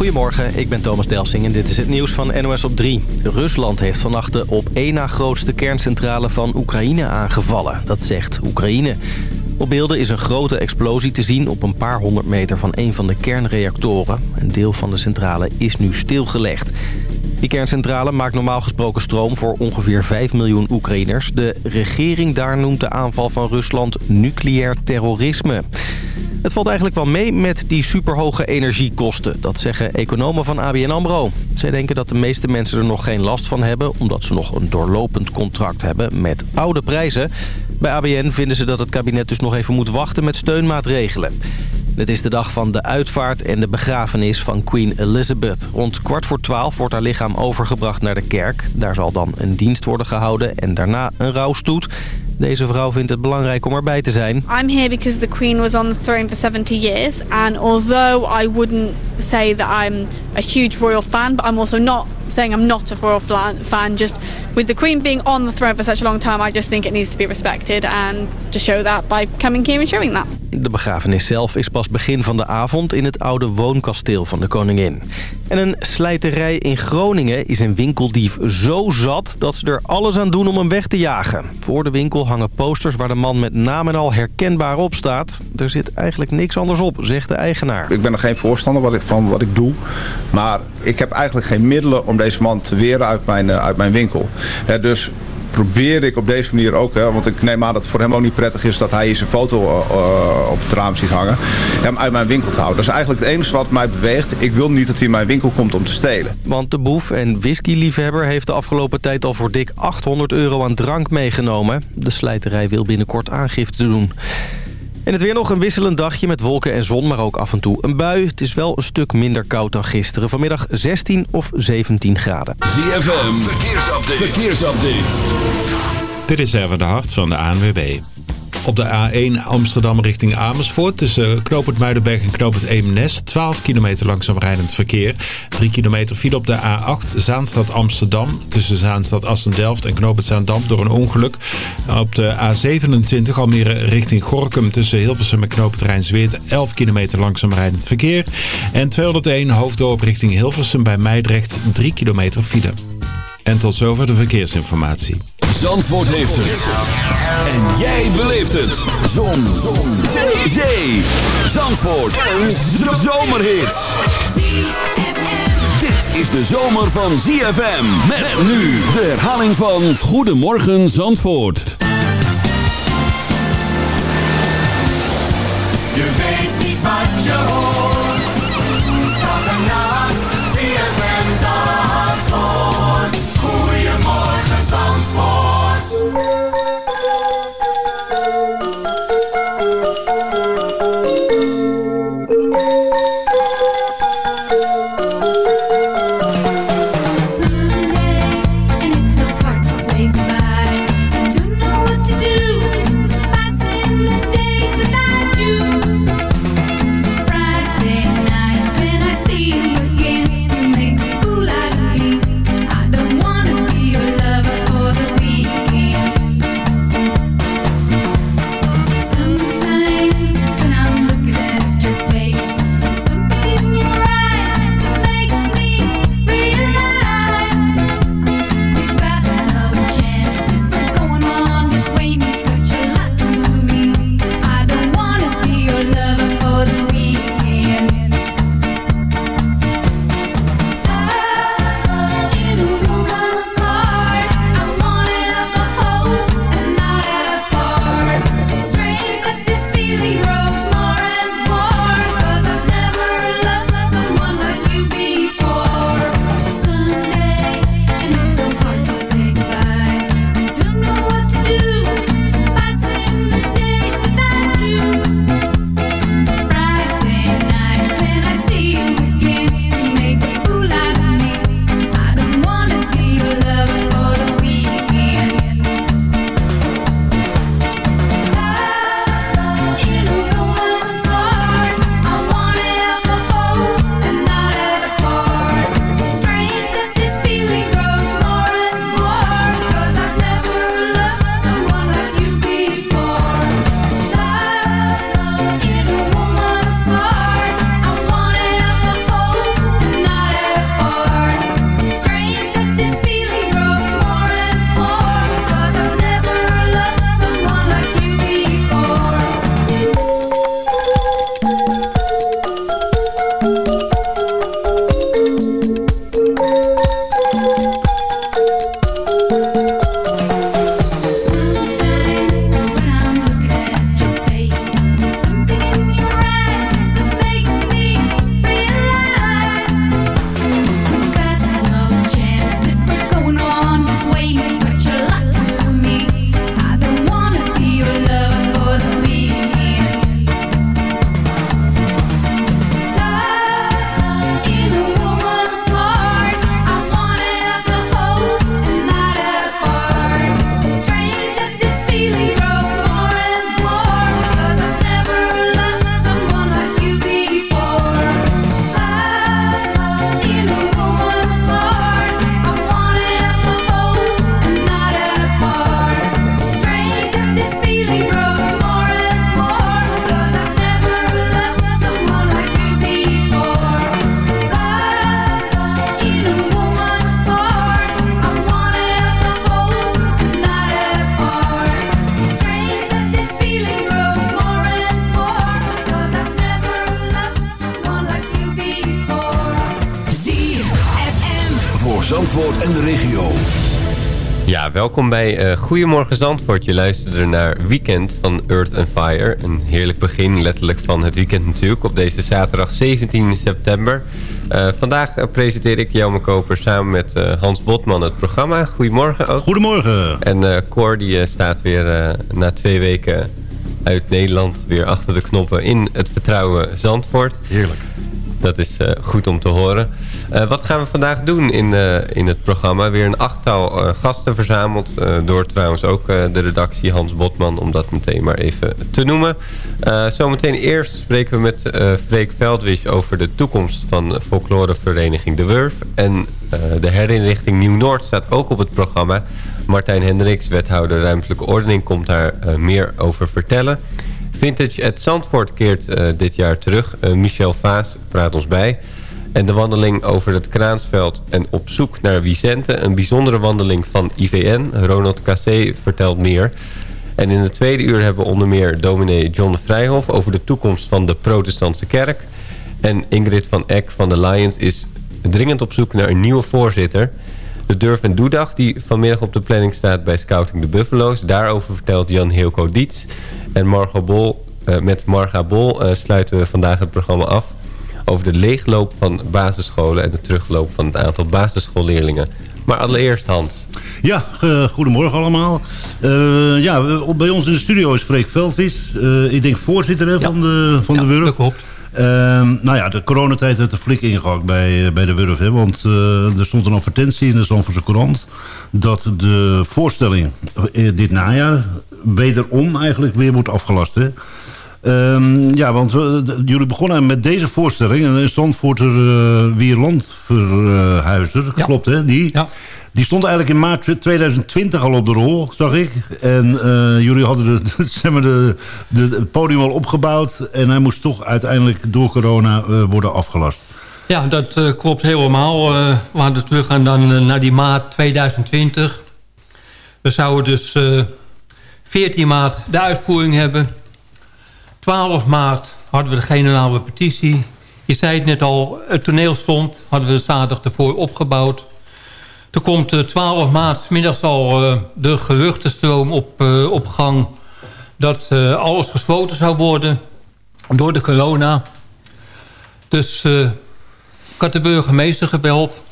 Goedemorgen, ik ben Thomas Delsing en dit is het nieuws van NOS op 3. Rusland heeft vannacht de op één na grootste kerncentrale van Oekraïne aangevallen. Dat zegt Oekraïne. Op beelden is een grote explosie te zien op een paar honderd meter van een van de kernreactoren. Een deel van de centrale is nu stilgelegd. Die kerncentrale maakt normaal gesproken stroom voor ongeveer 5 miljoen Oekraïners. De regering daar noemt de aanval van Rusland nucleair terrorisme. Het valt eigenlijk wel mee met die superhoge energiekosten. Dat zeggen economen van ABN AMRO. Zij denken dat de meeste mensen er nog geen last van hebben... omdat ze nog een doorlopend contract hebben met oude prijzen. Bij ABN vinden ze dat het kabinet dus nog even moet wachten met steunmaatregelen. Het is de dag van de uitvaart en de begrafenis van Queen Elizabeth. Rond kwart voor twaalf wordt haar lichaam overgebracht naar de kerk. Daar zal dan een dienst worden gehouden en daarna een rouwstoet. Deze vrouw vindt het belangrijk om erbij te zijn. I'm here because the Queen was on the throne for 70 years. And although I wouldn't say that I'm a huge royal fan, but I'm also not saying I'm not a royal fan. Just with the Queen being on the throne for such a long time, I just think it needs to be respected. And to show that by coming here and showing that. De begrafenis zelf is pas begin van de avond in het oude woonkasteel van de koningin. En een slijterij in Groningen is een winkeldief zo zat dat ze er alles aan doen om hem weg te jagen. Voor de winkel hangen posters waar de man met naam en al herkenbaar op staat. Er zit eigenlijk niks anders op, zegt de eigenaar. Ik ben er geen voorstander van wat ik doe. Maar ik heb eigenlijk geen middelen om deze man te weren uit mijn, uit mijn winkel. dus probeer ik op deze manier ook, hè, want ik neem aan dat het voor hem ook niet prettig is dat hij hier zijn foto uh, op het raam ziet hangen, hem uit mijn winkel te houden. Dat is eigenlijk het enige wat mij beweegt. Ik wil niet dat hij in mijn winkel komt om te stelen. Want de boef en whiskyliefhebber heeft de afgelopen tijd al voor dik 800 euro aan drank meegenomen. De slijterij wil binnenkort aangifte doen. En het weer nog een wisselend dagje met wolken en zon, maar ook af en toe een bui. Het is wel een stuk minder koud dan gisteren. Vanmiddag 16 of 17 graden. ZFM, verkeersupdate. verkeersupdate. Dit is even de hart van de ANWB. Op de A1 Amsterdam richting Amersfoort tussen Knoopend Muidenberg en Knoopend Eemnes. 12 kilometer langzaam rijdend verkeer. 3 kilometer file op de A8 Zaanstad Amsterdam tussen Zaanstad Assendelft en Knoopend Zaandam door een ongeluk. Op de A27 Almere richting Gorkum tussen Hilversum en Knoopend Rijnsweert 11 kilometer langzaam rijdend verkeer. En 201 Hoofddorp richting Hilversum bij Meidrecht 3 kilometer file. En tot zover de verkeersinformatie. Zandvoort heeft het. En jij beleeft het. Zon. Zon. Zee. Zandvoort. Een zomerhit. Dit is de zomer van ZFM. Met nu de herhaling van Goedemorgen Zandvoort. Je weet niet wat je hoort. Bij uh, Goedemorgen Zandvoort. Je luisterde naar Weekend van Earth and Fire. Een heerlijk begin, letterlijk van het weekend natuurlijk... op deze zaterdag 17 september. Uh, vandaag uh, presenteer ik Jelme Koper samen met Hans Botman het programma. Goedemorgen ook. Goedemorgen. En Cor die staat weer na twee weken uit Nederland... weer achter de knoppen in het vertrouwen Zandvoort. Heerlijk. Dat is goed om te horen. Uh, wat gaan we vandaag doen in, uh, in het programma? Weer een achttal gasten verzameld. door trouwens ook de redactie Hans Botman. Om dat meteen maar even te noemen. zometeen eerst spreken we met Freek Veldwisch over de toekomst van folklorevereniging De Wurf. En de herinrichting Nieuw-Noord staat ook op het programma. Martijn Hendricks, wethouder ruimtelijke ordening, komt daar meer over vertellen. Vintage at Zandvoort keert dit jaar terug. Michel Vaas praat ons bij. En de wandeling over het Kraansveld en op zoek naar Vicente. Een bijzondere wandeling van IVN. Ronald Cassé vertelt meer. En in het tweede uur hebben we onder meer dominee John Vrijhof... over de toekomst van de protestantse kerk. En Ingrid van Eck van de Lions is dringend op zoek naar een nieuwe voorzitter... De Durf en Doedag die vanmiddag op de planning staat bij Scouting de Buffalo's. Daarover vertelt Jan Hilco Diets. En Margot Bol, uh, met Marga Bol uh, sluiten we vandaag het programma af... over de leegloop van basisscholen en de terugloop van het aantal basisschoolleerlingen. Maar allereerst Hans. Ja, uh, goedemorgen allemaal. ja, bij ons in de studio is Freek Veldvis. ik denk voorzitter hè, van de, van ja, de Wurf. dat klopt. Uh, nou ja, de coronatijd heeft er flink ingehakt bij, bij de Wurf. Hè, want uh, er stond een advertentie in de Zandvoortse krant... dat de voorstelling dit najaar wederom eigenlijk weer wordt afgelast. Hè? Um, ja, want we, jullie begonnen met deze voorstelling. En Zandvoorter uh, Wierlandverhuizer, ja. klopt hè? Die, ja. die stond eigenlijk in maart 2020 al op de rol, zag ik. En uh, jullie hadden de, zeg maar de, de, het podium al opgebouwd. En hij moest toch uiteindelijk door corona uh, worden afgelast. Ja, dat uh, klopt helemaal. Uh, we hadden terug gaan dan uh, naar die maart 2020. We zouden dus 14 maart de uitvoering hebben. 12 maart hadden we de generale repetitie. Je zei het net al, het toneel stond. Hadden we zaterdag ervoor opgebouwd. Toen komt 12 maart middags al de geruchtenstroom op, op gang... dat alles gesloten zou worden door de corona. Dus ik had de burgemeester gebeld.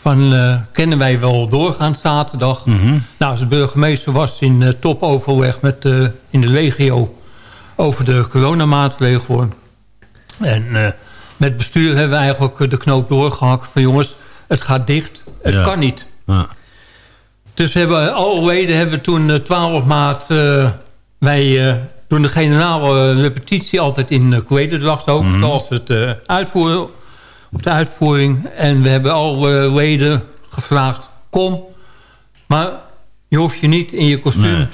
Van, kennen wij wel doorgaan zaterdag? Mm -hmm. Nou, de burgemeester was in topoverleg met, in de regio... over de coronamaatregelen. En met bestuur hebben we eigenlijk de knoop doorgehakt... van jongens, het gaat dicht, het ja. kan niet. Ja. Dus we hebben, alle leden hebben toen 12 maart... wij doen de generale repetitie altijd in uh, Kwedendracht ook... Mm -hmm. zoals het uitvoeren op de uitvoering. En we hebben alle leden gevraagd, kom. Maar je hoeft je niet in je kostuum Nee.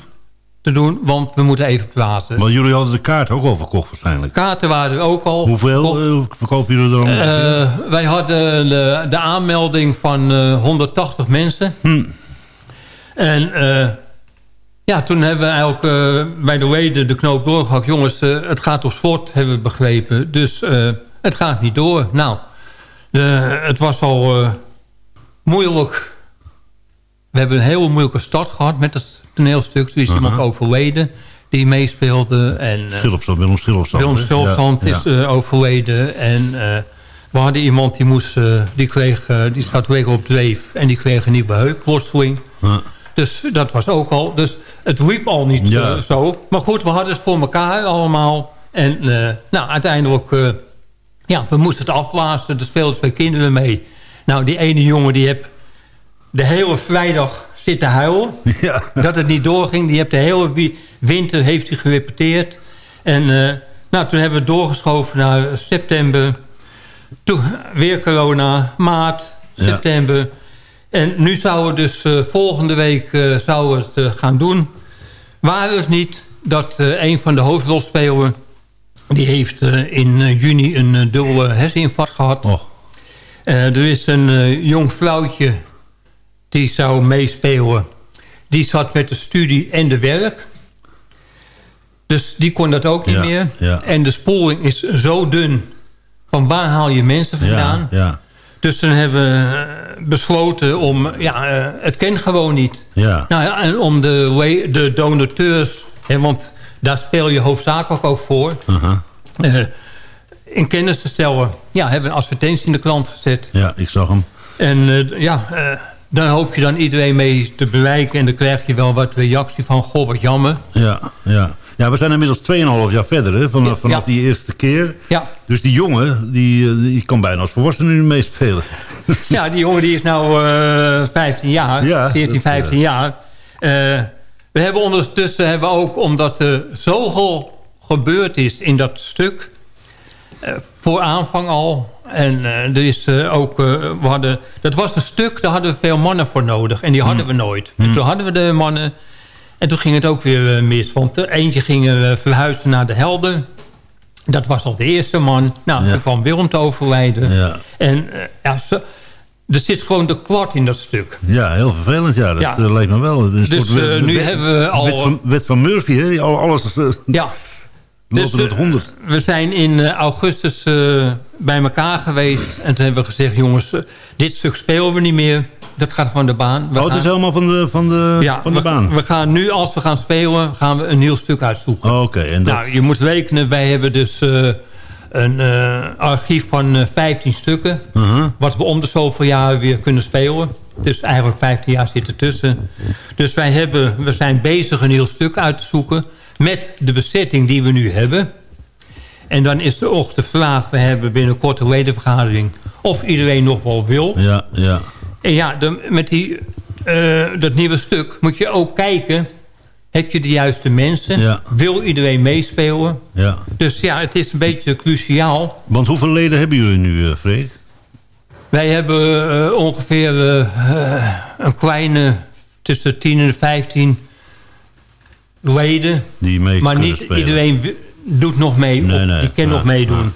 Te doen, want we moeten even praten. Maar jullie hadden de kaart ook al verkocht waarschijnlijk. Kaarten waren er ook al. Hoeveel verkocht. eh, verkopen jullie er dan? Eh, wij hadden de, de aanmelding van eh, 180 mensen. Hm. En eh, ja, toen hebben we eigenlijk eh, bij de leden de knoop doorgehakt. Jongens, eh, het gaat op slot, hebben we begrepen. Dus eh, het gaat niet door. Nou, de, het was al eh, moeilijk. We hebben een hele moeilijke start gehad met het toneelstuk. Er is Aha. iemand overleden die meespeelde. En, eh, Schilopstand, Willem Schilopstand. Willem Ja, is ja. eh, overleden. En eh, we hadden iemand die moest, eh, die kreeg, eh, die zat weer op dreef. En die kreeg een nieuwe heupworsteling. Ja. Dus dat was ook al. Dus het liep al niet Ja. eh, zo. Maar goed, we hadden het voor elkaar allemaal. En eh, nou, uiteindelijk, eh, ja, we moesten het afblazen. Er speelden twee kinderen mee. Nou, die ene jongen die heb de hele vrijdag zitten huilen. Ja. Dat het niet doorging. Die heeft de hele wi- winter heeft hij gerepeteerd. En eh, nou, toen hebben we doorgeschoven naar september. Toen weer corona, maart, Ja. september. En nu zouden we dus eh, volgende week eh, zouden we het gaan doen. Waar het niet dat een van de hoofdrolspelers... die heeft in juni een dubbele herseninfarct gehad. Oh. Er is een jong vrouwtje die zou meespelen. Die zat met de studie en de werk. Dus die kon dat ook niet Ja, meer. ja. En de sporing is zo dun. Van waar haal je mensen vandaan? Ja. Dus dan hebben we eh, besloten om... Ja, eh, het kent gewoon niet. Ja. Nou ja, en om de, de donateurs... Hè, want daar speel je hoofdzakelijk ook voor... Eh, in kennis te stellen. Ja, hebben we een advertentie in de krant gezet. Ja, ik zag hem. En ja, daar hoop je dan iedereen mee te bereiken. En dan krijg je wel wat reactie van... Goh, wat jammer. Ja, ja. Ja, we zijn inmiddels 2,5 jaar verder, hè, vanaf, vanaf Ja. die eerste keer. Ja. Dus die jongen, die, eh, die kan bijna als volwassene nu meespelen. Ja, die jongen die is nou eh 15 jaar. Ja, 14, dat, 15 jaar. Eh, we hebben ondertussen hebben we ook, omdat er zoveel gebeurd is in dat stuk... voor aanvang al. En eh, er is eh, ook... eh, we hadden, dat was een stuk, daar hadden we veel mannen voor nodig. En die hadden we nooit. En toen hadden we de mannen... En toen ging het ook weer mis. Want eentje ging verhuizen naar de Helden. Dat was al de eerste man. Nou, Ja. toen kwam Willem te overlijden. Ja. En ja, zo, er zit gewoon de klart in dat stuk. Ja, heel vervelend, ja. Dat Ja. lijkt me wel. Dus, nu hebben we al- Wet van, wet van Murphy, hè? Alles eh, Dus, met eh, 100. We zijn in eh, augustus eh, bij elkaar geweest. En toen hebben we gezegd, jongens, eh, dit stuk spelen we niet meer. Dat gaat van de baan. We Oh, het is helemaal van de, van de, ja, van de we, baan. We gaan nu, als we gaan spelen, gaan we een nieuw stuk uitzoeken. Oh, Oké, en dat... Nou, je moet rekenen, wij hebben dus een archief van eh, 15 stukken. Uh-huh. Wat we om de zoveel jaar weer kunnen spelen. Dus eigenlijk 15 jaar zit ertussen. Dus wij hebben, we zijn bezig een heel stuk uit te zoeken... met de bezetting die we nu hebben. En dan is er ook de vraag... we hebben binnenkort een ledenvergadering... of iedereen nog wel wil. Ja, ja. En ja, de, met die, eh, dat nieuwe stuk moet je ook kijken... heb je de juiste mensen? Ja. Wil iedereen meespelen? ja. Dus ja, het is een beetje cruciaal. Want hoeveel leden hebben jullie nu, eh Freek? Wij hebben eh, ongeveer een kleine tussen 10 en 15 leden. Die mee Maar niet spelen? iedereen doet nog mee. Nee, of nee. die kan nog meedoen.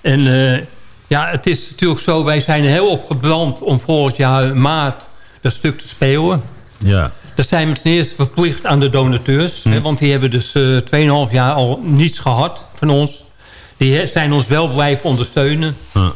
En eh, ja, het is natuurlijk zo, wij zijn heel op gebrand om volgend jaar maart dat stuk te spelen. Ja, Dat zijn we ten eerste verplicht aan de donateurs. Hm. Hè, want die hebben dus eh 2,5 jaar al niets gehad van ons. Die zijn ons wel blijven ondersteunen. ja.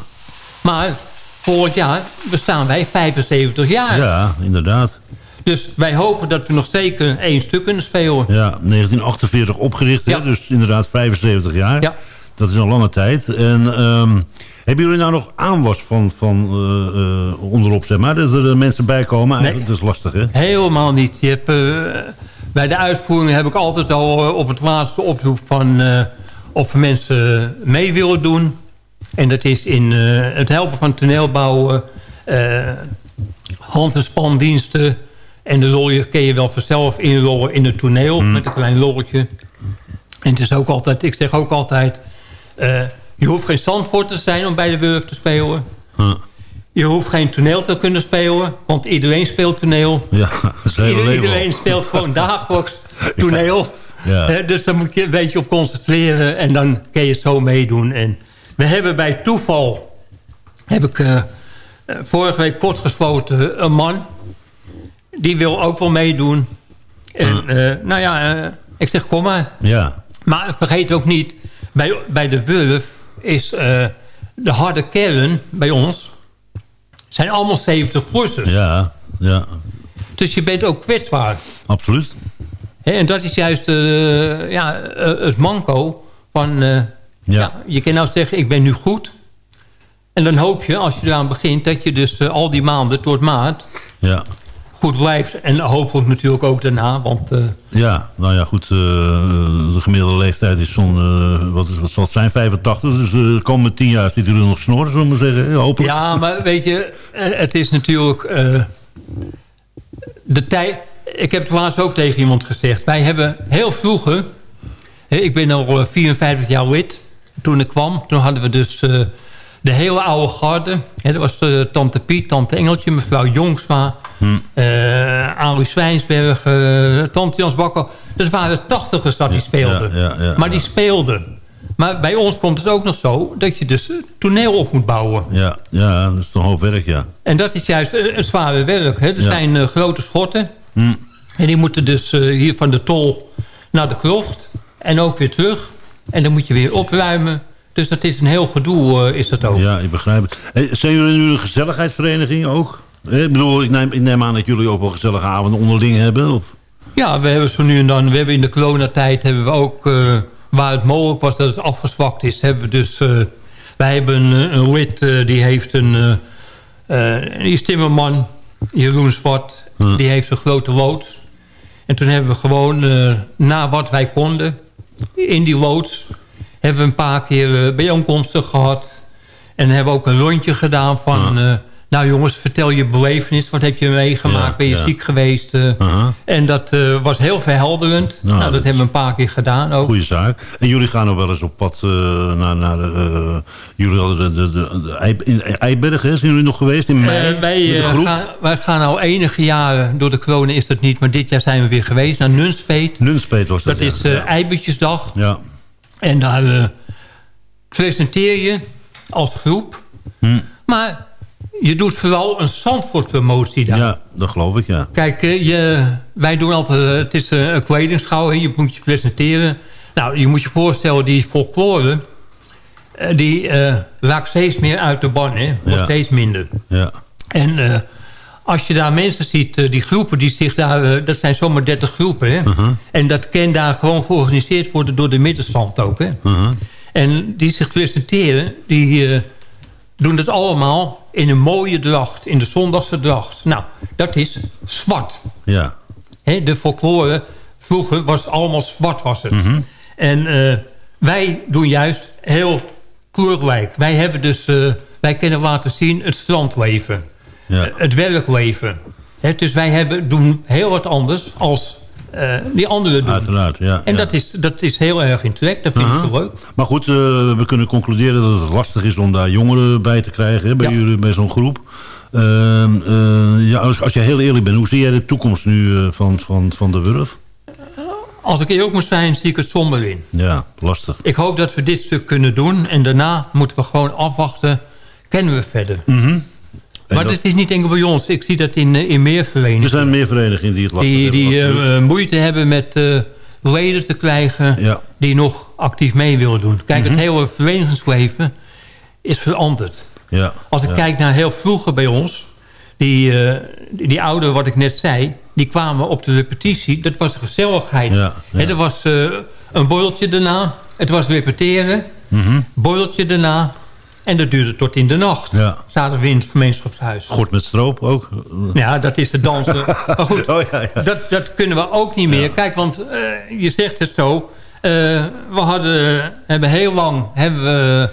Maar volgend jaar bestaan wij 75 jaar. ja inderdaad. Dus wij hopen dat we nog zeker één stuk kunnen spelen. Ja, 1948 opgericht, hè? Dus inderdaad 75 jaar. Ja. Dat is een lange tijd. En ehm, hebben jullie nou nog aanwas van, van eh, eh, onderop, zeg maar? Dat er eh, mensen bij komen? Eigenlijk, Dat is lastig, hè? Helemaal niet. Je hebt, bij de uitvoering heb ik altijd al op het laatste oproep van... of mensen mee willen doen. En dat is in het helpen van toneelbouwen... hand- en spandiensten... En de rol kun je wel vanzelf inrollen in het toneel... met een klein lolletje. En het is ook altijd, ik zeg ook altijd... eh, je hoeft geen Zandvoort te zijn om bij de Wurf te spelen. Je hoeft geen toneel te kunnen spelen, want iedereen speelt toneel. Ja, Ieder- iedereen speelt gewoon dagelijks toneel. Ja. Dus daar moet je een beetje op concentreren en dan kun je zo meedoen. En we hebben bij toeval, heb ik eh, eh, vorige week kort gesloten, een man. Die wil ook wel meedoen. En eh, nou ja, eh, ik zeg kom maar. Ja, Maar vergeet ook niet, bij, bij de Wurf is eh, de harde kern bij ons... zijn allemaal 70-plussers. ja, ja, Dus je bent ook kwetsbaar. absoluut. En dat is juist ja, het manco van... ja. je kan nou zeggen, ik ben nu goed. En dan hoop je, als je eraan begint... dat je dus al die maanden tot maart Ja. Goed blijft. En hopelijk natuurlijk ook daarna. Want eh, Ja, nou ja, goed. eh, de gemiddelde leeftijd is zo'n, eh, wat, is, wat zal het zijn, 85. Dus de komende 10 jaar zit u er nog snoren, zullen we zeggen. Ja, hopelijk. Ja, maar weet je, het is natuurlijk... de tijd... Ik heb het laatst ook tegen iemand gezegd. Wij hebben heel vroeger... Ik ben al eh, 54 jaar lid. Toen ik kwam, toen hadden we dus de hele oude garde. Hè, dat was eh, tante Piet, tante Engeltje, mevrouw Jongsma... eh Arie Zwijnsberg, eh, tante Jans Bakker. Dat waren tachtigers dat die speelden. ja, ja, ja, maar die speelden. Maar bij ons komt het ook nog zo... dat je dus eh, toneel op moet bouwen. Ja, ja, dat is toch een hoop werk, ja. En dat is juist een, een zware werk. Hè? Er zijn eh, grote schotten. Hm. En die moeten dus eh, hier van de tol naar de krocht. En ook weer terug. En dan moet je weer opruimen. Dus dat is een heel gedoe, eh, is dat ook. Ja, ik begrijp het. Hey, zijn jullie nu een gezelligheidsvereniging ook? Eh, Ik bedoel, ik neem, ik neem aan dat jullie ook wel gezellige avonden onderling hebben. Of? Ja, we hebben zo nu en dan... We hebben in de coronatijd hebben we ook... eh, waar het mogelijk was dat het afgezwakt is... hebben we dus... eh, wij hebben een, een lid eh, die heeft een... eh, eh, die is timmerman, Jeroen Zwart. Die heeft een grote loods. En toen hebben we gewoon... eh, na wat wij konden... in die loods... hebben we een paar keer eh, bijeenkomsten gehad. En hebben ook een rondje gedaan van... eh, nou jongens, vertel je belevenis. Wat heb je meegemaakt? Ja, ben je ja. ziek geweest? eh, Aha. en dat was heel verhelderend. Nou, Nou, dat, dat hebben we een paar keer gedaan ook. Goeie zaak. En jullie gaan nog wel eens op pad naar... naar jullie hadden de, de, de, in Eiberg, hè? Zijn jullie nog geweest in mei? Wij, met de groep? gaan, wij gaan al enige jaren, door de corona is dat niet... maar dit jaar zijn we weer geweest naar Nunspeet. Nunspeet was dat, Dat ja. is. Eibertjesdag. ja. En daar presenteer je als groep. Hm. Maar je doet vooral een Zandvoort-promotie daar. ja, dat geloof ik, ja. Kijk, eh, je, wij doen altijd... eh, Het is eh, een kledingschouw, je moet je presenteren. Nou, je moet je voorstellen, die folklore... die eh, raakt steeds meer uit de ban, hè. Wordt Ja. steeds minder. ja. En als je daar mensen ziet, eh, die groepen die zich daar... eh, dat zijn zomaar 30 groepen, hè. Uh-huh. En dat kan daar gewoon georganiseerd worden door de middenstand ook, hè. Uh-huh. En die zich presenteren, die eh, doen dat allemaal in een mooie dracht. In de zondagse dracht. Nou, dat is zwart. ja. Hè, de folklore vroeger was allemaal zwart was het. Mhm. En wij doen juist heel kleurrijk. Wij hebben dus, wij kunnen laten zien het strandleven. Ja. Het werkleven. Hè, dus wij hebben, doen heel wat anders als eh, die anderen doen. Uiteraard, ja. En ja. dat, is, dat is heel erg in trek. Dat vind ik zo leuk. Maar goed, eh, we kunnen concluderen dat het lastig is om daar jongeren bij te krijgen hè, bij Ja. jullie, bij zo'n groep. Ehm, eh, ja, als, als je heel eerlijk bent, hoe zie jij de toekomst nu van, van, van de Wurf? Als ik eerlijk moet zijn, zie ik het somber in. Ja, lastig. Ik hoop dat we dit stuk kunnen doen. En daarna moeten we gewoon afwachten. Kennen we verder. En Maar dat- dit is niet enkel bij ons. Ik zie dat in, eh, in meer er verenigingen. zijn meer verenigingen die het lastig Die, hebben. die absoluut. eh, moeite hebben met eh, leden te krijgen Ja. die nog actief mee willen doen. Kijk, Mhm. het hele verenigingsleven is veranderd. ja. Als ik ja. kijk naar heel vroeger bij ons... Die, eh, die, die ouderen, wat ik net zei... die kwamen op de repetitie. Dat was gezelligheid. Ja, er was eh, een borreltje daarna. Het was repeteren. Mhm. Borreltje daarna. En dat duurde tot in de nacht. Ja. Zaten we in het gemeenschapshuis. Gort met stroop ook. Ja, dat is de dansen. maar goed, Oh, ja, ja. Dat, dat kunnen we ook niet meer. Kijk, want eh, je zegt het zo. eh, we hadden, hebben heel lang hebben we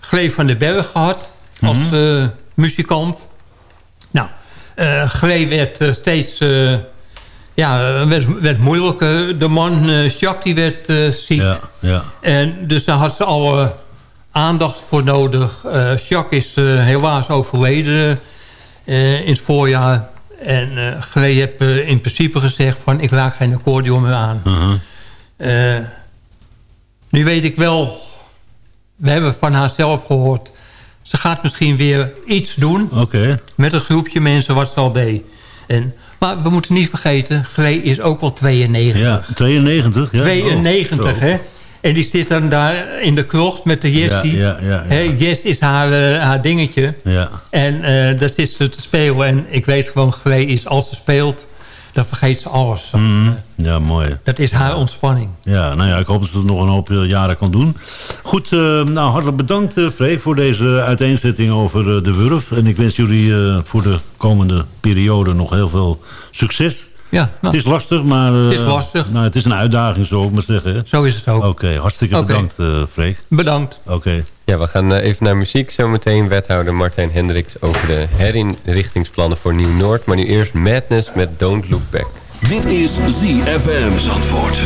Gleef van den Berg gehad. Als Mhm. eh, muzikant. Nou, Glee werd steeds... ja, werd, werd moeilijker. De man, Jacques, die werd ziek. Ja, ja. En dus daar had ze alle aandacht voor nodig. Eh Jacques is eh, helaas overleden eh, in het voorjaar. En eh Glee heeft eh, in principe gezegd van ik raak geen accordeon meer aan. Eh, nu weet ik wel, we hebben van haar zelf gehoord... ze gaat misschien weer iets doen met een groepje mensen wat ze al deed. En, maar we moeten niet vergeten, Glee is ook wel 92. Ja, 92. Ja. 92, Oh, zo. hè? En die zit dan daar in de krocht met de Jessie. Ja, ja, Jess is haar, eh, haar dingetje. Ja. En eh, dat is ze te spelen. En ik weet gewoon, Glee is als ze speelt, dan vergeet ze alles. Mhm. Ja, mooi. Dat is haar ontspanning. Ja, nou ja, ik hoop dat ze het nog een hoop eh, jaren kan doen. Goed, nou hartelijk bedankt uh, Freek voor deze uiteenzetting over uh, de Wurf. En ik wens jullie uh, voor de komende periode nog heel veel succes. Ja, nou, het is lastig, maar... het is lastig. Nou, het is een uitdaging, zo ik maar zeggen. Hè? Zo is het ook. Oké, okay, hartstikke okay. bedankt Freek. Bedankt. Oké. Okay. Ja, we gaan uh, even naar muziek. Zometeen wethouder Martijn Hendricks over de herinrichtingsplannen voor Nieuw-Noord. Maar nu eerst Madness met Don't Look Back. Dit is ZFM Zandvoort.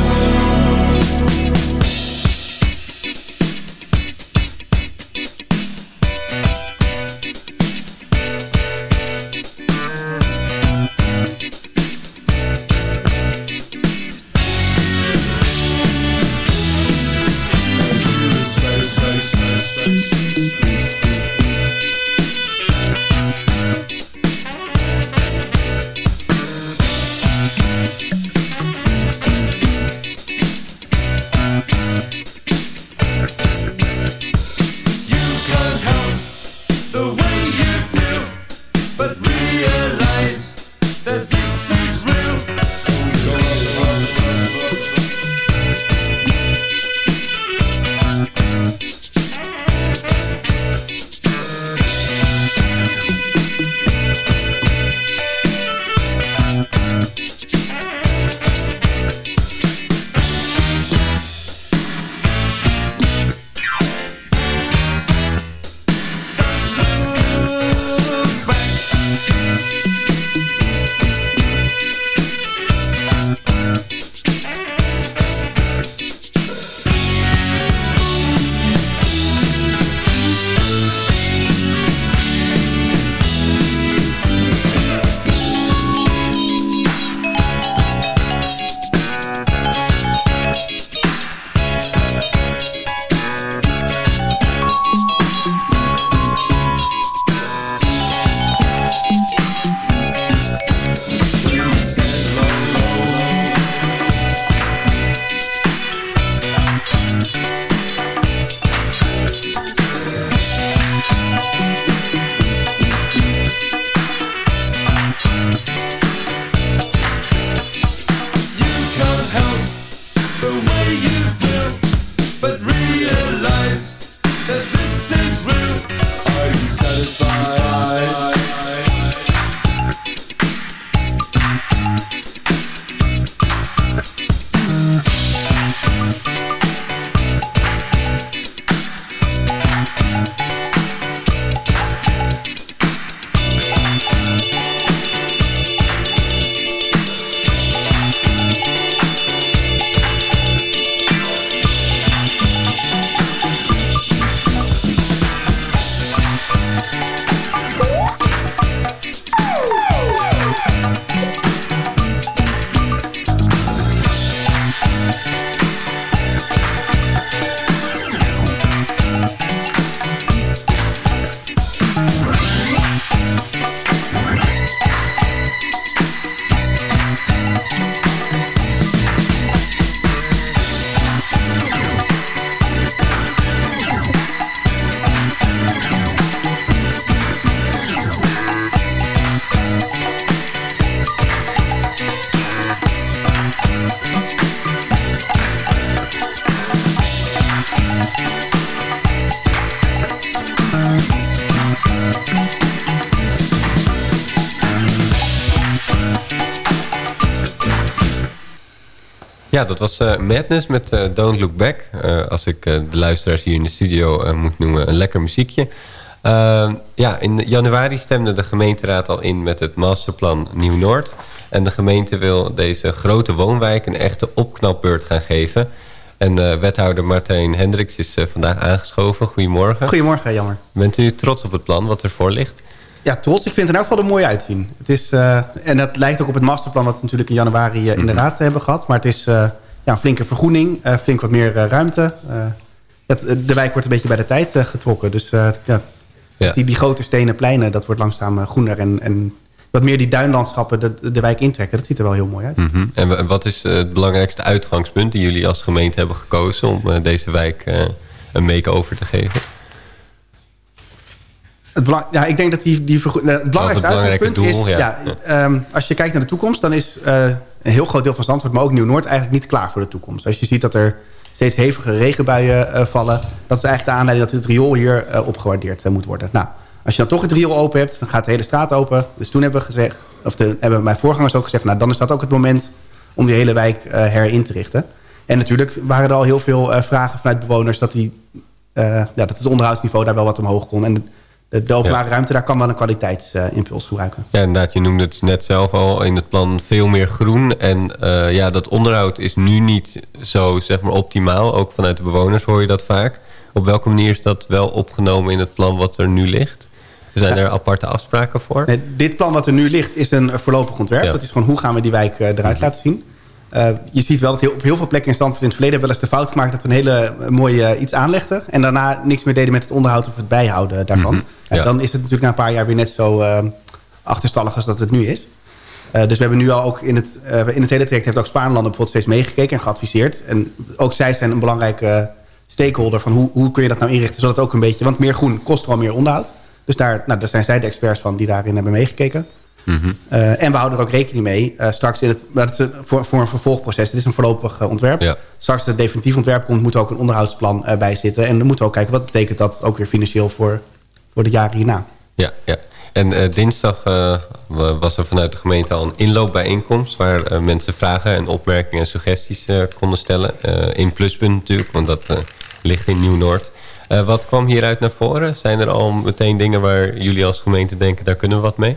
Ja, dat was uh, Madness met uh, Don't Look Back. Uh, als ik de luisteraars hier in de studio moet noemen, een lekker muziekje. ja, in januari stemde de gemeenteraad al in met het masterplan Nieuw-Noord. En de gemeente wil deze grote woonwijk een echte opknapbeurt gaan geven. En wethouder Martijn Hendricks is vandaag aangeschoven. Goedemorgen. Goedemorgen, jammer. Bent u trots op het plan wat ervoor ligt? Ja, trots. Ik vind het in elk geval er mooi uitzien. Het is, en dat lijkt ook op het masterplan... wat we natuurlijk in januari in de raad hebben gehad. Maar het is ja, een flinke vergroening, flink wat meer ruimte. Het, de wijk wordt een beetje bij de tijd getrokken. Dus ja, ja. Die, die grote stenen pleinen, dat wordt langzaam groener. En, en wat meer die duinlandschappen de, de wijk intrekken. Dat ziet er wel heel mooi uit. Mm -hmm. En wat is het belangrijkste uitgangspunt... die jullie als gemeente hebben gekozen... om deze wijk een make-over te geven? Het ja, ik denk dat die, die het belangrijkste het uitgangspunt doel, is... Ja. ja um, als je kijkt naar de toekomst, dan is uh, een heel groot deel van Zandvoort... maar ook Nieuw-Noord eigenlijk niet klaar voor de toekomst. Als je ziet dat er steeds hevige regenbuien uh, vallen... dat is eigenlijk de aanleiding dat het riool hier uh, opgewaardeerd moet worden. Nou, als je dan toch het riool open hebt, dan gaat de hele straat open. Dus toen hebben we gezegd, of de, hebben mijn voorgangers ook gezegd... nou, dan is dat ook het moment om die hele wijk herin te richten. En natuurlijk waren er al heel veel vragen vanuit bewoners... dat, die, ja, dat het onderhoudsniveau daar wel wat omhoog kon... En de openbare ja. ruimte, daar kan wel een kwaliteitsimpuls gebruiken. Ja, inderdaad. Je noemde het net zelf al in het plan veel meer groen. En uh, ja, dat onderhoud is nu niet zo zeg maar, optimaal. Ook vanuit de bewoners hoor je dat vaak. Op welke manier is dat wel opgenomen in het plan wat er nu ligt? Zijn er aparte afspraken voor? Nee, dit plan wat er nu ligt is een voorlopig ontwerp. Dat is gewoon hoe gaan we die wijk uh, eruit laten zien. Uh, je ziet wel dat heel, op heel veel plekken in Stanford in het verleden... hebben we wel eens de fout gemaakt dat we een hele mooie iets aanlegden... en daarna niks meer deden met het onderhoud of het bijhouden daarvan. Mm -hmm. Dan is het natuurlijk na een paar jaar weer net zo uh, achterstallig als dat het nu is. Uh, dus we hebben nu al ook in het, in het hele traject... heeft ook Spaanlanden bijvoorbeeld steeds meegekeken en geadviseerd. En ook zij zijn een belangrijke stakeholder... van hoe, hoe kun je dat nou inrichten, zodat het ook een beetje... want meer groen kost wel meer onderhoud. Dus daar, nou, daar zijn zij de experts van die daarin hebben meegekeken. Mm -hmm. uh, en we houden er ook rekening mee. Uh, straks in het, maar is voor, voor een vervolgproces. Het is een voorlopig uh, ontwerp. Ja. Straks het definitief ontwerp komt, moet er ook een onderhoudsplan bij zitten. En dan moeten we ook kijken, wat betekent dat ook weer financieel voor, voor de jaren hierna. Ja, ja. En dinsdag was er vanuit de gemeente al een inloopbijeenkomst... waar mensen vragen en opmerkingen en suggesties konden stellen. in Pluspunt natuurlijk, want dat ligt in Nieuw-Noord. wat kwam hieruit naar voren? Zijn er al meteen dingen waar jullie als gemeente denken... daar kunnen we wat mee?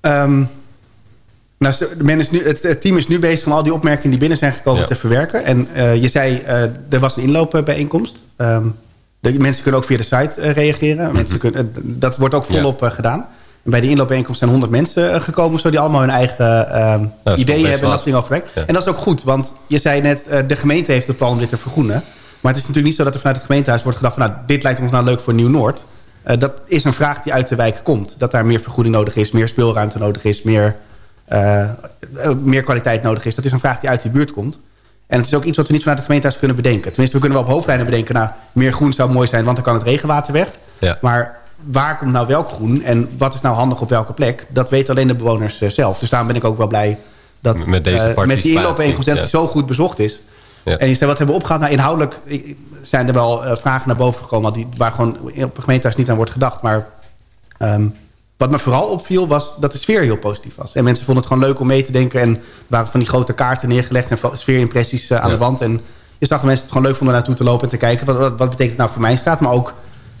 Um, nou, men is nu, het, team is nu bezig om al die opmerkingen die binnen zijn gekomen ja. te verwerken. En je zei, er was een inloopbijeenkomst. Um, de mensen kunnen ook via de site uh, reageren. Mensen kunnen, dat wordt ook volop ja. gedaan. En bij die inloopbijeenkomst zijn 100 mensen gekomen... zodat die allemaal hun eigen nou, ideeën hebben en dat ding overwerkt. Ja. En dat is ook goed, want je zei net... de gemeente heeft het plan om dit te vergroenen. Maar het is natuurlijk niet zo dat er vanuit het gemeentehuis wordt gedacht... van, nou, dit lijkt ons nou leuk voor Nieuw-Noord... Uh, dat is een vraag die uit de wijk komt. Dat daar meer vergoeding nodig is, meer speelruimte nodig is... meer, uh, meer kwaliteit nodig is. Dat is een vraag die uit die buurt komt. En het is ook iets wat we niet vanuit het gemeentehuis kunnen bedenken. Tenminste, we kunnen wel op hoofdlijnen bedenken... nou, meer groen zou mooi zijn, want dan kan het regenwater weg. Ja. Maar waar komt nou welk groen en wat is nou handig op welke plek... dat weten alleen de bewoners uh, zelf. Dus daarom ben ik ook wel blij dat met, deze met die inloopbijeenkomst... Ja. die zo goed bezocht is... Ja. En je zei, wat hebben we opgehaald? Nou, inhoudelijk zijn er wel uh, vragen naar boven gekomen... Die, waar gewoon op het gemeentehuis niet aan wordt gedacht. Maar um, wat me vooral opviel was dat de sfeer heel positief was. En mensen vonden het gewoon leuk om mee te denken. En er waren van die grote kaarten neergelegd en sfeerimpressies uh, aan ja. de wand. En je zag dat mensen het gewoon leuk vonden naartoe te lopen en te kijken. Wat, wat, wat betekent het nou voor mijn straat? Maar ook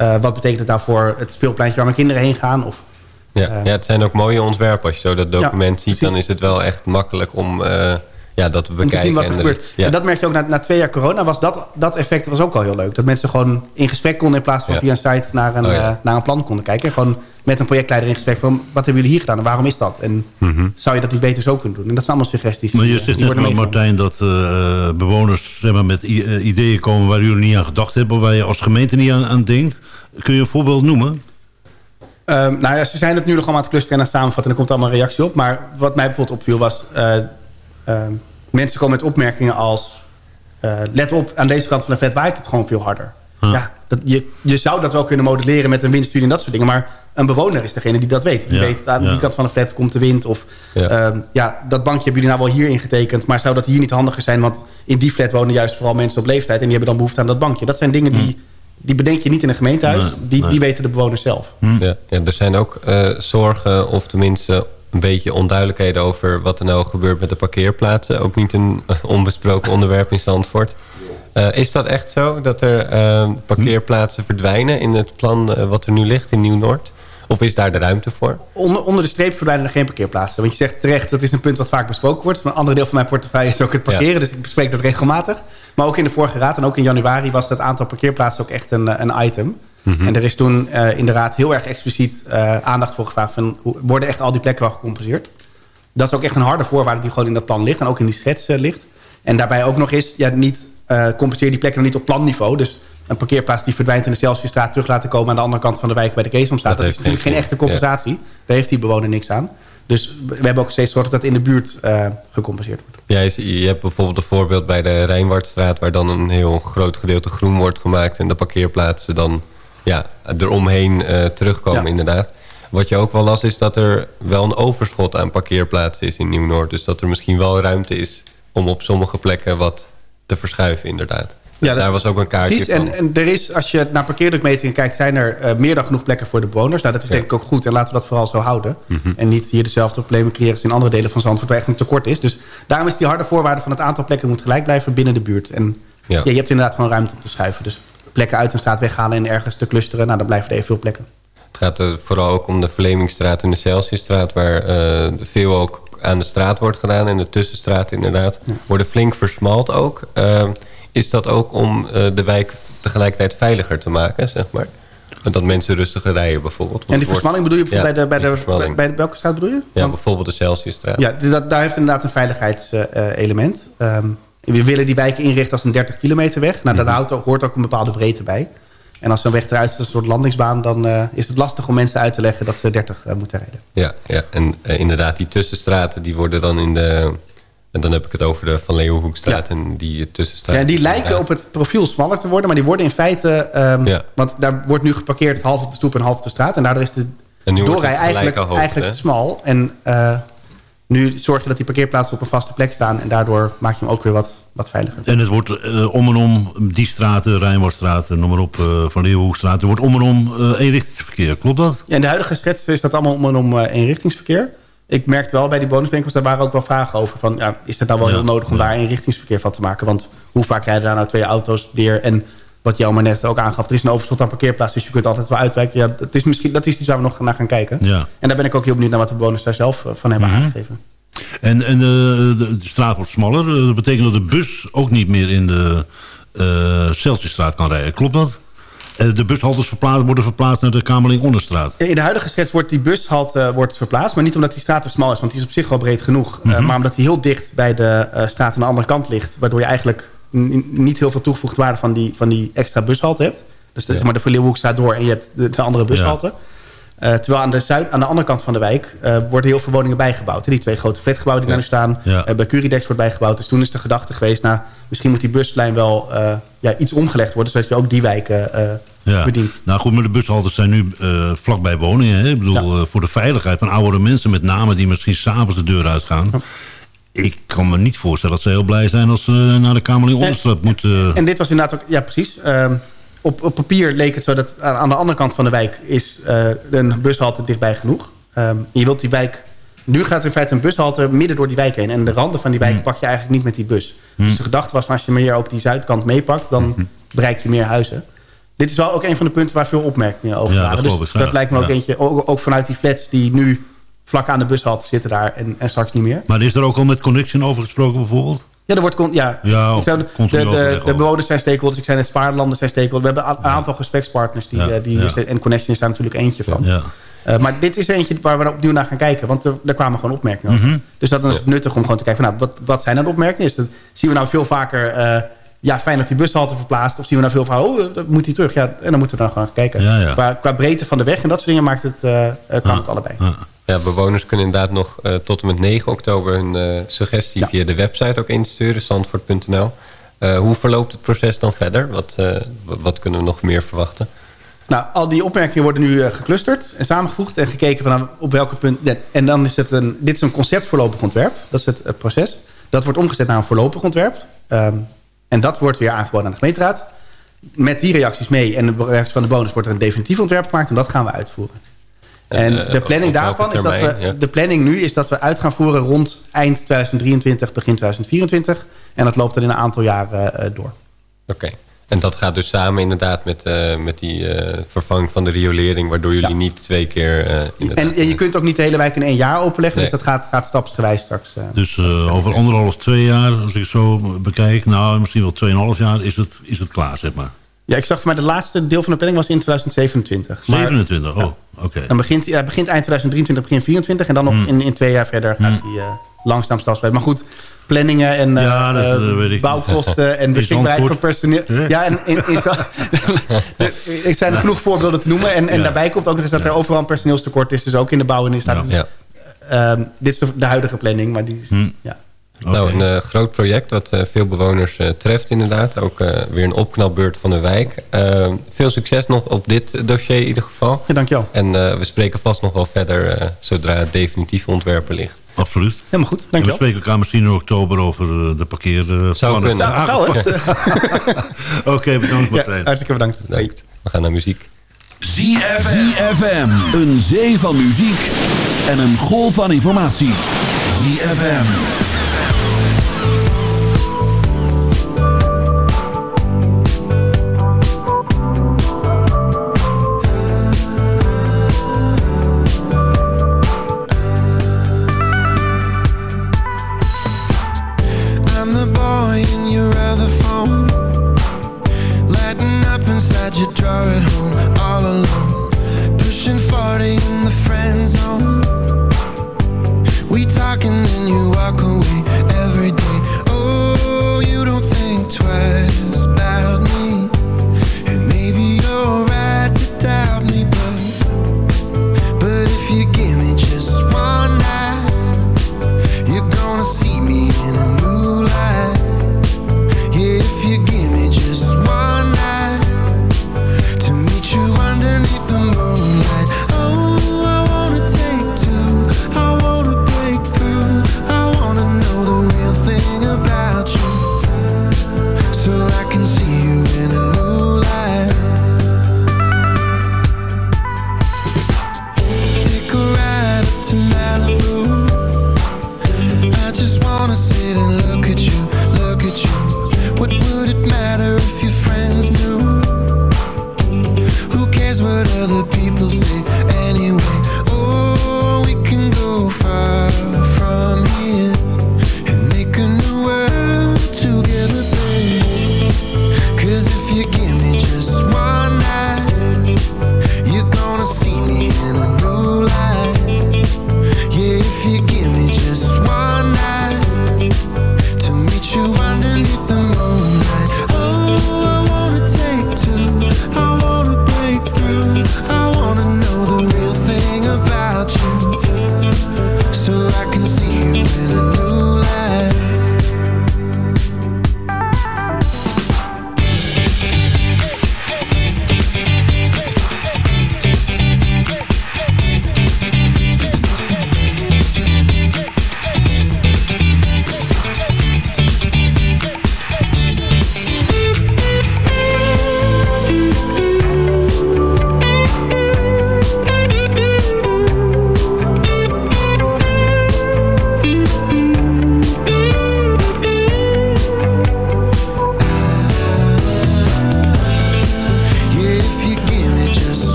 uh, wat betekent het nou voor het speelpleintje waar mijn kinderen heen gaan? Of, ja, ja, het zijn ook mooie ontwerpen. Als je zo dat document ziet, dan is het wel echt makkelijk om ja, dat we bekijken. Om te zien wat er gebeurt. Ja. En dat merk je ook na, na twee jaar corona. Was dat, dat effect was ook al heel leuk. Dat mensen gewoon in gesprek konden in plaats van ja. via een site naar een, oh, ja. uh, naar een plan konden kijken. En gewoon met een projectleider in gesprek van wat hebben jullie hier gedaan en waarom is dat? En mm -hmm. zou je dat niet beter zo kunnen doen? En dat zijn allemaal suggesties. Maar je zegt net maar, Martijn, dat uh, bewoners zeg maar, met ideeën komen waar jullie niet aan gedacht hebben. Waar je als gemeente niet aan, aan denkt. Kun je een voorbeeld noemen? Um, nou ja, ze zijn het nu nog allemaal aan het clusteren en aan het samenvatten. En er komt allemaal een reactie op. Maar wat mij bijvoorbeeld opviel was... Uh, mensen komen met opmerkingen als... Uh, let op, aan deze kant van de vet waait het gewoon veel harder. Huh. Ja, dat, je, je zou dat wel kunnen modelleren met een windstudie en dat soort dingen. Maar een bewoner is degene die dat weet. Die ja, weet, aan ja. die kant van de flat komt de wind. Of ja. Uh, ja, dat bankje hebben jullie nou wel hier ingetekend. Maar zou dat hier niet handiger zijn? Want in die flat wonen juist vooral mensen op leeftijd. En die hebben dan behoefte aan dat bankje. Dat zijn dingen die... Die bedenk je niet in een gemeentehuis. Nee, die, nee. die weten de bewoners zelf. Hm. Ja, ja, er zijn ook uh, zorgen, of tenminste een beetje onduidelijkheden over wat er nou gebeurt met de parkeerplaatsen. Ook niet een eh, onbesproken onderwerp in Zandvoort. Eh, is dat echt zo, dat er eh, parkeerplaatsen verdwijnen in het plan eh, wat er nu ligt in Nieuw-Noord? Of is daar de ruimte voor? Onder, onder de streep verdwijnen er geen parkeerplaatsen. Want je zegt terecht, dat is een punt wat vaak besproken wordt. Een ander deel van mijn portefeuille is ook het parkeren. Dus ik bespreek dat regelmatig. Maar ook in de vorige raad en ook in januari was dat aantal parkeerplaatsen ook echt een, een item. Mhm. En er is toen uh, in de raad heel erg expliciet uh, aandacht voor gevraagd... van worden echt al die plekken wel gecompenseerd? Dat is ook echt een harde voorwaarde die gewoon in dat plan ligt... en ook in die schets uh, ligt. En daarbij ook nog eens, ja, niet, compenseer die plekken nog niet op planniveau. Dus een parkeerplaats die verdwijnt in de Celsiusstraat... terug laten komen aan de andere kant van de wijk bij de Keesomstraat. Dat, dat is natuurlijk geen echte compensatie. Ja. Daar heeft die bewoner niks aan. Dus we hebben ook steeds zorg dat in de buurt gecompenseerd wordt. Ja, je, je hebt bijvoorbeeld een voorbeeld bij de Rijnwaardstraat... waar dan een heel groot gedeelte groen wordt gemaakt... en de parkeerplaatsen dan ja, eromheen uh, terugkomen ja. inderdaad. Wat je ook wel las is dat er wel een overschot aan parkeerplaatsen is in Nieuw-Noord. Dus dat er misschien wel ruimte is om op sommige plekken wat te verschuiven inderdaad. Ja, daar was ook een kaartje precies. En, en er is, als je naar parkeerdrukmetingen kijkt... zijn er uh, meer dan genoeg plekken voor de bewoners. Nou, dat is ja. denk ik ook goed. En laten we dat vooral zo houden. Mm -hmm. En niet hier dezelfde problemen creëren... als in andere delen van Zandvoort... waar echt een tekort is. Dus daarom is die harde voorwaarde van het aantal plekken... moet gelijk blijven binnen de buurt. En ja. je hebt inderdaad gewoon ruimte om te schuiven. Dus plekken uit een straat weghalen en ergens te clusteren. Nou, dan blijven er even veel plekken. Het gaat er vooral ook om de Verlemingstraat en de Celsiusstraat... waar uh, veel ook aan de straat wordt gedaan. En de tussenstraat inderdaad. Ja. Worden flink versmalt ook. Uh, is dat ook om uh, de wijk tegelijkertijd veiliger te maken, zeg maar? Dat mensen rustiger rijden bijvoorbeeld. En die versmalling bedoel je ja, bij, de, bij, de, bij, bij, welke straat bedoel je? Ja, bijvoorbeeld de Celsiusstraat. Ja, dat, daar heeft inderdaad een veiligheidselement. Um, we willen die wijken inrichten als een 30 kilometer weg. Nou, daar mm -hmm. hoort ook een bepaalde breedte bij. En als zo'n weg eruit is, een soort landingsbaan... dan uh, is het lastig om mensen uit te leggen dat ze 30 uh, moeten rijden. Ja, ja. en uh, inderdaad, die tussenstraten die worden dan in de... En dan heb ik het over de Van Leeuwenhoekstraat ja. en die tussenstraat. Ja, die lijken op het profiel smaller te worden... maar die worden in feite... Um, ja. Want daar wordt nu geparkeerd half op de stoep en half op de straat. En daardoor is de doorrij eigenlijk, hoog, eigenlijk te smal. En nu zorg je dat die parkeerplaatsen op een vaste plek staan... en daardoor maak je hem ook weer wat, wat veiliger. En het wordt uh, om en om, die straten, Rijnwaardstraat, noem maar op, uh, Van Leeuwenhoekstraat... er wordt om en om uh, eenrichtingsverkeer, klopt dat? Ja, in de huidige schets is dat allemaal om en om eenrichtingsverkeer. Ik merkte wel bij die bonuswinkels, daar waren ook wel vragen over... van ja, is het nou wel ja, heel nodig om ja. daar eenrichtingsverkeer van te maken? Want hoe vaak rijden daar nou twee auto's weer... en wat jou maar net ook aangaf, er is een overschot aan parkeerplaats... dus je kunt altijd wel uitwijken. Ja, dat is, misschien, dat is iets waar we nog naar gaan kijken. Ja. En daar ben ik ook heel benieuwd naar wat de bewoners daar zelf van hebben Mhm. mm -hmm. aangegeven. En, en de, de, de, straat wordt smaller. Dat betekent dat de bus ook niet meer in de uh, Celsiusstraat kan rijden. Klopt dat? De bushaltes verplaatst, worden verplaatst naar de Kamerling Onderstraat. In de huidige schets wordt die bushalte wordt verplaatst. Maar niet omdat die straat te smal is. Want die is op zich wel breed genoeg. Mm -hmm. uh, maar omdat die heel dicht bij de uh, straat aan de andere kant ligt. Waardoor je eigenlijk niet heel veel toegevoegde waarde van die, van die extra bushalte hebt. Dus de, ja. zeg maar de Verleeuwhoekstraat door en je hebt de, de andere bushalte. Ja. Uh, terwijl aan de, zuid, aan de andere kant van de wijk uh, worden heel veel woningen bijgebouwd. Hè? Die twee grote flatgebouwen die ja. daar nu staan. Uh, bij Curidex wordt bijgebouwd. Dus toen is de gedachte geweest... Nou, misschien moet die buslijn wel ja, iets omgelegd worden... zodat je ook die wijken ja. bedient. Nou goed, maar de bushaltes zijn nu vlakbij woningen. Hè? Ik bedoel, voor de veiligheid van oudere mensen met name... die misschien s'avonds de deur uitgaan... Ik kan me niet voorstellen dat ze heel blij zijn... als ze naar de Kamerling Onderstraat moeten... En dit was inderdaad ook... Ja, precies op, op papier leek het zo dat aan de andere kant van de wijk... is uh, een bushalte dichtbij genoeg. Um, je wilt die wijk... Nu gaat er in feite een bushalte midden door die wijk heen. En de randen van die wijk mm. pak je eigenlijk niet met die bus. Mm. Dus de gedachte was, als je meer ook die zuidkant meepakt... dan mm. bereik je meer huizen. Dit is wel ook een van de punten waar veel opmerkingen over ja, waren. Dat dus dat lijkt me ook ja. eentje... Ook, ook, vanuit die flats die nu vlak aan de bushalte zitten daar... en, en straks niet meer. Maar is er ook al met Connection over gesproken bijvoorbeeld? Ja, er wordt ja. ja de, de, de, bewoners zijn stakeholders. Ik zei net, spaarlanden zijn stakeholders. We hebben een aantal gesprekspartners. Die, ja, die, ja. En Connection is daar natuurlijk eentje van. Ja. Uh, maar dit is eentje waar we opnieuw naar gaan kijken. Want er, er kwamen gewoon opmerkingen. Mm -hmm. Dus dat is nuttig om gewoon te kijken. Van, nou, wat, wat zijn dan de opmerkingen? Is dat, zien we nou veel vaker... Uh, ja, fijn dat die bushalte verplaatst. Of zien we nou veel vaker... Oh, dat moet hij terug. Ja, en dan moeten we dan gewoon kijken. Ja, qua, qua, breedte van de weg en dat soort dingen... maakt het, uh, kan het allebei. Ja, bewoners kunnen inderdaad nog uh, tot en met 9 oktober hun uh, suggestie ja. via de website ook insturen, zandvoort.nl. Uh, hoe verloopt het proces dan verder? Wat, wat kunnen we nog meer verwachten? Nou, al die opmerkingen worden nu geclusterd en samengevoegd en gekeken van op welke punt. En dan is het een, dit is een concept voorlopig ontwerp. Dat is het, proces. Dat wordt omgezet naar een voorlopig ontwerp. Um, en dat wordt weer aangeboden aan de gemeenteraad. Met die reacties mee en de reacties van de bonus wordt er een definitief ontwerp gemaakt en dat gaan we uitvoeren. En Eh, de planning daarvan is dat we... ja. De planning nu is dat we uit gaan voeren rond eind 2023, begin 2024. En dat loopt dan in een aantal jaren eh, door. Oké. En dat gaat dus samen inderdaad met, eh, met die eh, vervanging van de riolering... waardoor jullie niet twee keer... eh, En, en je kunt ook niet de hele wijk in één jaar openleggen. Nee. Dus dat gaat, gaat stapsgewijs straks. eh. Dus eh, over anderhalf, twee jaar, als ik het zo bekijk... nou, misschien wel tweeënhalf jaar, is het, is het klaar, zeg maar. Ja, ik zag voor mij de laatste deel van de planning was in 2027. Maar 27, oh, oké. dan begint, ja, begint eind 2023, begin 24. En dan nog Hmm. in, in twee jaar verder gaat hij eh, langzaam stapsgewijs. Maar goed, planningen en eh, Ja, dat, eh, weet ik. bouwkosten en beschikbaarheid van personeel. Ja. Ja, en in, in, er zijn genoeg voorbeelden te noemen. En, en Ja. daarbij komt ook nog eens dat er overal een personeelstekort is. Dus ook in de bouw en in staat. Ja. Ehm, dit is de, de huidige planning, maar die... Hm. Ja. Nou, een eh, groot project wat eh, veel bewoners eh, treft inderdaad. Ook eh, weer een opknapbeurt van de wijk. Eh, veel succes nog op dit dossier in ieder geval. Ja, dankjewel. En eh, we spreken vast nog wel verder eh, zodra het definitief ontwerp er ligt. Absoluut. Helemaal goed, En we dankjewel. spreken elkaar misschien in oktober over eh, de parkeer. Zou kunnen. Hè? Oké, bedankt Ja, Martijn. hartstikke bedankt. Bedankt. We gaan naar muziek. ZFM. Een zee van muziek en een golf van informatie. ZFM.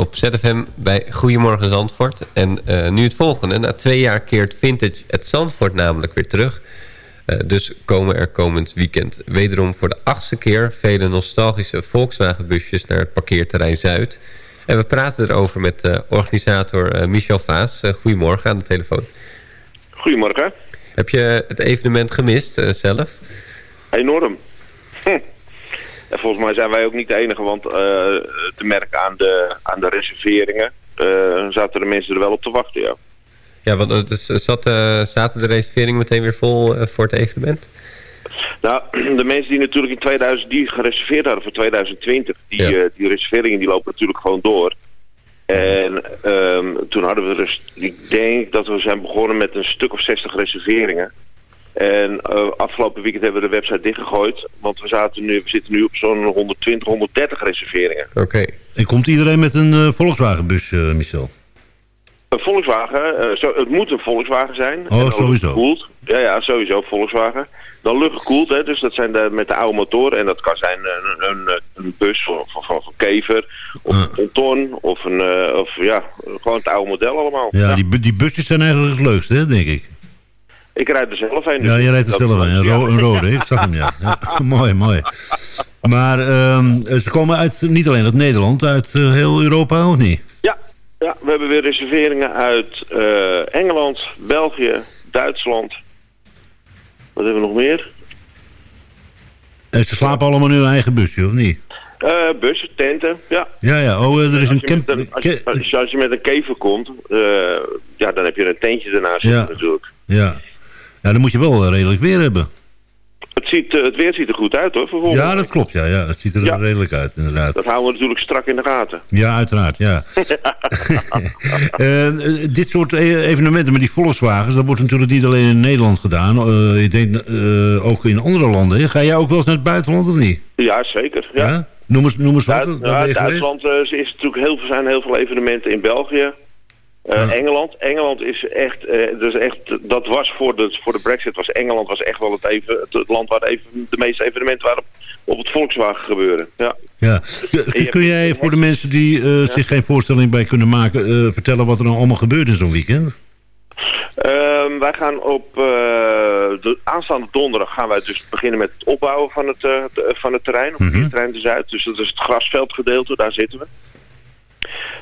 Op ZFM bij Goedemorgen Zandvoort. En eh, nu het volgende. Na twee jaar keert Vintage het Zandvoort namelijk weer terug. Eh, dus komen er komend weekend wederom voor de achtste keer... vele nostalgische Volkswagenbusjes naar het parkeerterrein Zuid. En we praten erover met uh, organisator Michel Vaas. goedemorgen aan de telefoon. Goedemorgen. Heb je het evenement gemist zelf? Enorm. Hm. En volgens mij zijn wij ook niet de enige, want te merken aan de, aan de reserveringen... zaten de mensen er wel op te wachten, ja. Ja, want het zat, uh, zaten de reserveringen meteen weer vol voor het evenement? Nou, de mensen die natuurlijk in 2000 die gereserveerd hadden voor 2020, die, ja. die reserveringen die lopen natuurlijk gewoon door. En um, toen hadden we dus, ik denk dat we zijn begonnen met een stuk of 60 reserveringen. En afgelopen weekend hebben we de website dichtgegooid, want we, zaten nu, we zitten nu op zo'n 120, 130 reserveringen. Oké. En komt iedereen met een Volkswagenbus, Michel? Een Volkswagen, uh, zo, het moet een Volkswagen zijn. Oh, sowieso. Gekoeld. Ja, ja, sowieso Volkswagen. Dan luchtgekoeld, hè, dus dat zijn de, met de oude motoren. En dat kan zijn een, een, een bus van, van, van, van Kever, of uh. een ton, of, een, uh, of ja, gewoon het oude model allemaal. Ja, ja. Die, die busjes zijn eigenlijk het leukste, hè, denk ik. Ik rijd er zelf een. Dus ja, je rijdt er zelf een. Een, ro een rode, ik zag hem, ja. ja. mooi, mooi. Maar um, ze komen uit, niet alleen uit Nederland, uit heel Europa, of niet? Ja, ja, we hebben weer reserveringen uit uh, Engeland, België, Duitsland. Wat hebben we nog meer? En ze slapen allemaal in hun eigen busje, of niet? Uh, bussen, tenten, ja. Ja, ja, oh, er is een camp... Een, als, je, als, je, als, je, met een kever komt, ja, dan heb je een tentje ernaast ja. natuurlijk. Ja. Ja, dan moet je wel redelijk weer hebben. Het, ziet, het weer ziet er goed uit hoor, vervolgens. Ja, dat klopt. Ja, ja. Het ziet er ja. redelijk uit, inderdaad. Dat houden we natuurlijk strak in de gaten. Ja, uiteraard, ja. uh, dit soort e-, evenementen met die Volkswagens, dat wordt natuurlijk niet alleen in Nederland gedaan. Uh, ik denk uh, ook in andere landen. Ga jij ook wel eens naar het buitenland of niet? Ja, zeker. Ja. ja? Noem, eens, noem eens wat. Ja, Duitsland is natuurlijk heel, zijn heel veel evenementen in België. Uh, Engeland. Engeland is echt, uh, dus echt, dat was voor de, voor de brexit, was Engeland was echt wel het, even, het, land waar even, de meeste evenementen waren op, op het Volkswagen gebeuren. Ja. ja. Kun, jij voor de mensen die uh, ja. zich geen voorstelling bij kunnen maken, vertellen wat er dan allemaal gebeurt in zo'n weekend? Um, wij gaan op de aanstaande donderdag gaan wij dus beginnen met het opbouwen van het, van het terrein, op mm -hmm. het terrein de Zuid. Dus dat is het grasveldgedeelte, daar zitten we.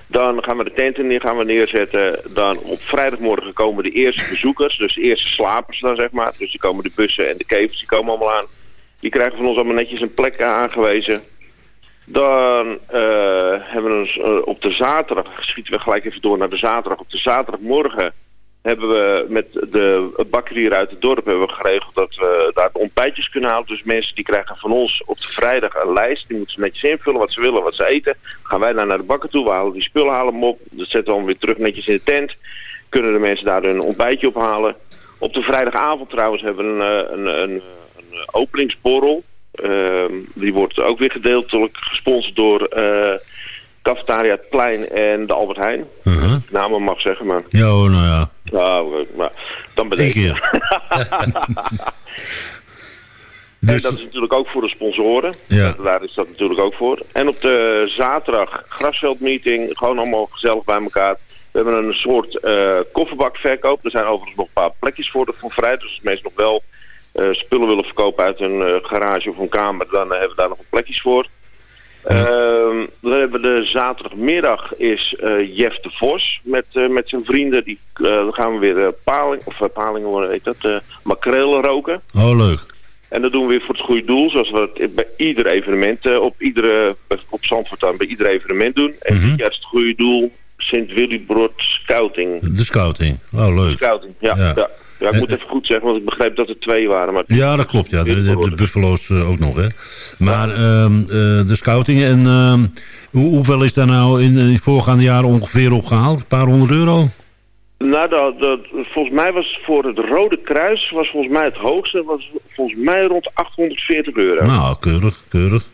Dan gaan we de tenten neer, gaan we neerzetten. Dan op vrijdagmorgen komen de eerste bezoekers, dus de eerste slapers dan zeg maar. Dus die komen de bussen en de kevers, die komen allemaal aan. Die krijgen van ons allemaal netjes een plek aangewezen. Dan uh, hebben we ons uh, op de zaterdag, schieten we gelijk even door naar de zaterdag. Op de zaterdagmorgen hebben we met de bakker hier uit het dorp hebben we geregeld dat we daar ontbijtjes kunnen halen. Dus mensen die krijgen van ons op de vrijdag een lijst. Die moeten ze netjes invullen wat ze willen, wat ze eten. Gaan wij dan naar de bakker toe, we halen die spullen halen hem op. Dat zetten we dan weer terug netjes in de tent. Kunnen de mensen daar hun ontbijtje ophalen. Op de vrijdagavond trouwens hebben we een, een, een, een openingsborrel. Uh, die wordt ook weer gedeeltelijk gesponsord door... Uh, Cafetaria het Plein en de Albert Heijn. Uh -huh. Namen mag zeggen, maar... Ja, nou ja. Nou, maar dan bedenk je. dus... En dat is natuurlijk ook voor de sponsoren. Ja. Daar is dat natuurlijk ook voor. En op de zaterdag grasveldmeeting, gewoon allemaal gezellig bij elkaar. We hebben een soort uh, kofferbakverkoop. Er zijn overigens nog een paar plekjes voor, voor vrij. Dus als mensen nog wel uh, spullen willen verkopen uit een uh, garage of een kamer, dan hebben we daar nog een plekjes voor. Uh, we hebben de zaterdagmiddag is uh, Jeff de Vos met, uh, met zijn vrienden. Die, dan gaan we weer paling, of paling, hoe heet dat, makrelen roken. Oh, leuk. En dat doen we weer voor het goede doel, zoals we het bij ieder evenement, op, iedere, op Zandvoort dan bij ieder evenement doen. En mm -hmm. het goede doel, Sint Willibrod Scouting. De scouting, oh leuk. Scouting, ja. Ja. ja. Ja, ik moet even goed zeggen, want ik begreep dat er twee waren. Maar Ja, dat klopt. Ja. Dat hebben de Buffalo's uh, ook nog. Hè. Maar uh, de scouting, en ehm, hoe, hoeveel is daar nou in, in voorgaande jaren ongeveer opgehaald? Een paar honderd euro? Nou, dat, dat, volgens mij was voor het Rode Kruis, was volgens mij het hoogste, was volgens mij rond 840 euro. Nou, keurig, keurig.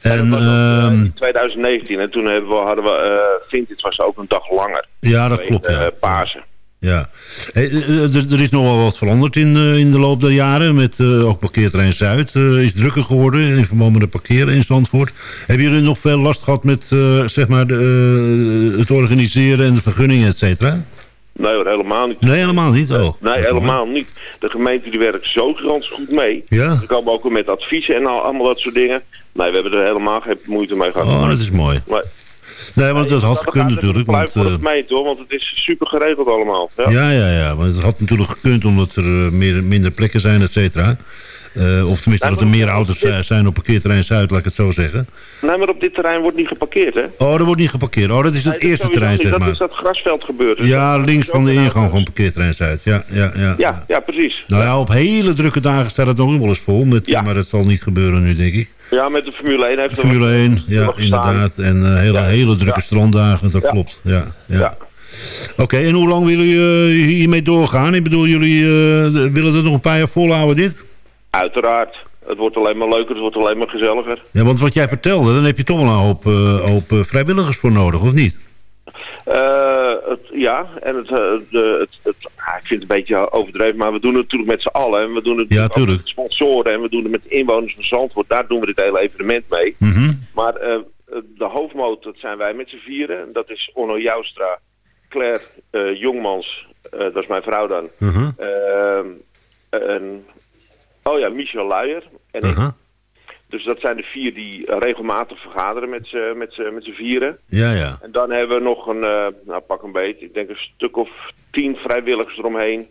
En, uh, in 2019 en toen hebben we, hadden we, uh, Vintage was ook een dag langer. Ja, dat klopt. Ja. Pasen. Ja, hey, er, er is nog wel wat veranderd in, uh, in de loop der jaren. Met uh, ook parkeerterrein Zuid uh, is drukker geworden in verband met de parkeren in Zandvoort. Hebben jullie nog veel last gehad met zeg maar de, het organiseren en de vergunningen, et cetera? Nee hoor, helemaal niet. Nee, helemaal niet. Oh. Nee, helemaal niet. De gemeente die werkt zo gigantisch goed mee. Ja. Ze komen ook met adviezen en al, allemaal dat soort dingen. Nee, we hebben er helemaal geen moeite mee gehad. Oh, dat is mooi. Nee. Nee, want dat had gekund natuurlijk. Want, voor de eh, gemeente hoor, want het is super geregeld allemaal. Ja. ja, ja, ja. Want het had natuurlijk gekund omdat er eh, meer, minder plekken zijn, et cetera. Eh, of tenminste dat er meer auto's zi- zijn op parkeerterrein Zuid, laat ik het zo zeggen. Nee, maar op dit terrein wordt niet geparkeerd, hè? Oh, er wordt niet geparkeerd. Oh, dat is het Nee, eerste terrein, zeg Dat maar. is dat grasveld gebeurd. Dus Ja, dat- links van de ingang van parkeerterrein Zuid. Ja, ja, ja. Ja, ja, precies. Nou ja, op hele drukke dagen staat het nog wel eens vol. Met, Maar dat zal niet gebeuren nu, denk ik. Ja, met de Formule 1 heeft Formule wat- 1, ja, inderdaad. En eh, hele, Ja. hele drukke Ja. stranddagen, dat Ja. klopt. Ja, ja. Oké, en hoe lang willen jullie eh, hiermee doorgaan? Ik bedoel, jullie willen het nog een paar jaar volhouden, dit? Uiteraard. Het wordt alleen maar leuker, het wordt alleen maar gezelliger. Ja, want wat jij vertelde, dan heb je toch wel een hoop, eh, hoop eh, vrijwilligers voor nodig, of niet? Eh, het, ja, en het, de, het, het, ah, ik vind het een beetje overdreven, maar we doen het natuurlijk met z'n allen. En we doen het natuurlijk ook met sponsoren en we doen het met inwoners van Zandvoort. Daar doen we dit hele evenement mee. Mhm. Maar de hoofdmoot, dat zijn wij met z'n vieren. Dat is Onno Joustra, Claire Jongmans, dat is mijn vrouw dan. Ehm, en, oh ja, Michel Luijer en ik. Dus dat zijn de vier die eh, regelmatig vergaderen met z'n met met vieren. Ja, ja. En dan hebben we nog een, eh, nou pak een beet, ik denk een stuk of tien vrijwilligers eromheen.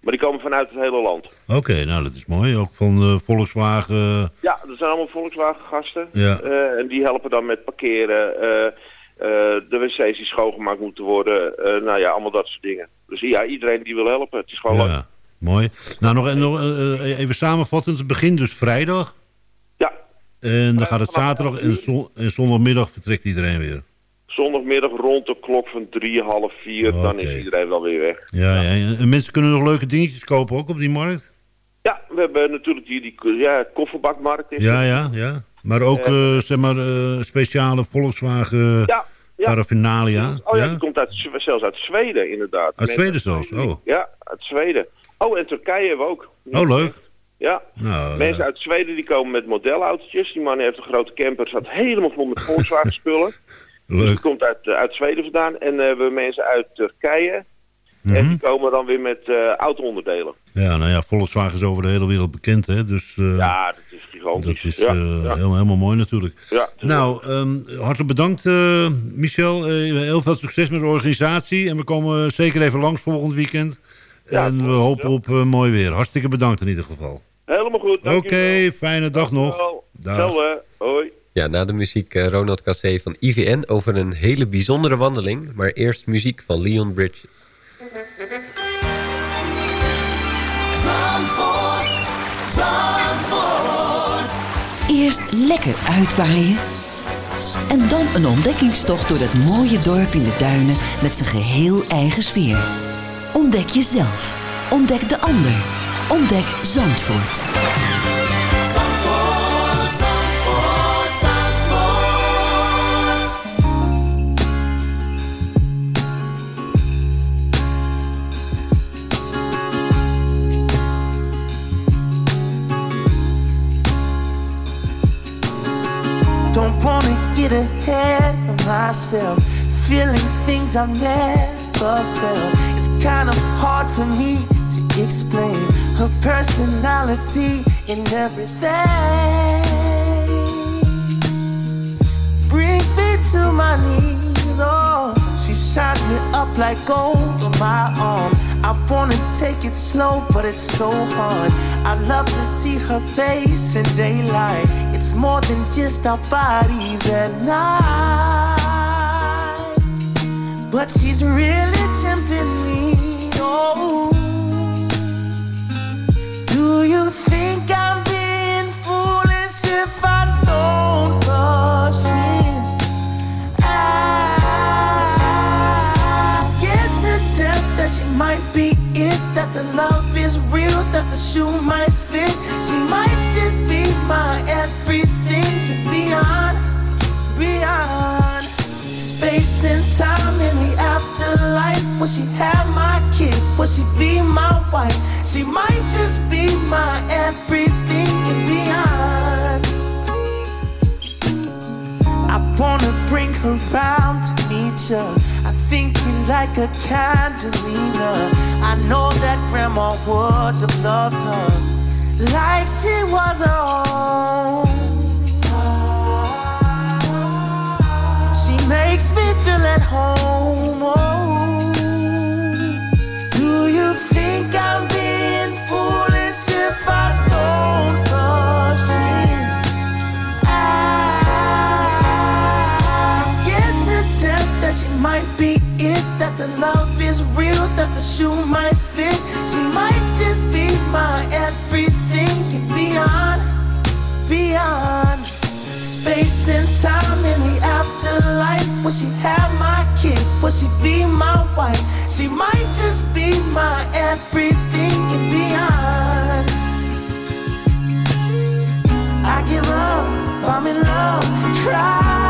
Maar die komen vanuit het hele land. Oké, nou dat is mooi. Ook van eh, Volkswagen. Ja, dat zijn allemaal Volkswagen gasten. Ja. Eh, en die helpen dan met parkeren, eh, eh, de wc's die schoongemaakt moeten worden. eh, nou ja, allemaal dat soort dingen. Dus ja, iedereen die wil helpen. Het is gewoon leuk. Mooi. Nou, nog, nog eh, eh, even samenvattend. Het begint dus vrijdag. Ja. En dan gaat het zaterdag en, zon- en zondagmiddag vertrekt iedereen weer. Zondagmiddag rond de klok van drie, half vier, dan is iedereen wel weer weg. Ja, ja. En mensen kunnen nog leuke dingetjes kopen ook op die markt? Ja, we hebben natuurlijk die, die ja, kofferbakmarkt. Ja, ja, ja. Maar ook, Eh, zeg maar, speciale Volkswagen Ja, ja. paraphernalia. Oh ja, ja? die komt uit, zelfs uit Zweden inderdaad. Uit Zweden zelfs? Oh, Ja, uit Zweden. Oh, en Turkije hebben we ook. oh leuk. Ja. Nou, Mensen uit Zweden die komen met modelautootjes. Die man heeft een grote camper, staat helemaal vol met Volkswagen spullen. Dus die leuk. komt uit, eh, uit Zweden vandaan. En eh, we hebben mensen uit Turkije. En Mhm. die komen dan weer met eh auto-onderdelen. Ja, nou ja, Volkswagen is over de hele wereld bekend, hè. Dus eh, Ja, dat is gigantisch. dat is ja, eh, ja. Helemaal, helemaal mooi natuurlijk. Ja, Nou, ehm, hartelijk bedankt, eh, Michel. Eh, heel veel succes met de organisatie. En we komen zeker even langs volgend weekend. En we hopen op eh, mooi weer. Hartstikke bedankt in ieder geval. Helemaal goed. Oké, fijne dag nog. Dag. Hoi. Ja, na de muziek eh, Ronald Cassé van IVN over een hele bijzondere wandeling. Maar eerst muziek van Leon Bridges. Zandvoort, Zandvoort. Eerst lekker uitwaaien. En dan een ontdekkingstocht door dat mooie dorp in de duinen met zijn geheel eigen sfeer. Ontdek jezelf. Ontdek de ander. Ontdek Zandvoort. Zandvoort, Zandvoort, Zandvoort. Don't wanna get ahead of myself. Feeling things I've never felt. It's kind of hard for me to explain her personality and everything. Brings me to my knees. Oh, she shines me up like gold on my arm. I wanna take it slow, but it's so hard. I love to see her face in daylight. It's more than just our bodies at night. But she's really tempting me. Oh, do you think I'm being foolish if I don't rush in? I'm scared to death that she might be it, that the love is real, that the shoe might fit. She might just be my everything she have my kids? Will she be my wife? She might just be my everything and beyond. I wanna bring her round to meet ya. I think we like a candelina. I know that grandma would have loved her like she was her own. She makes me feel at home. Oh. Shoe might fit. She might just be my everything beyond, beyond space and time in the afterlife. Will she have my kids? Will she be my wife? She might just be my everything and beyond. I give up, I'm in love, trying.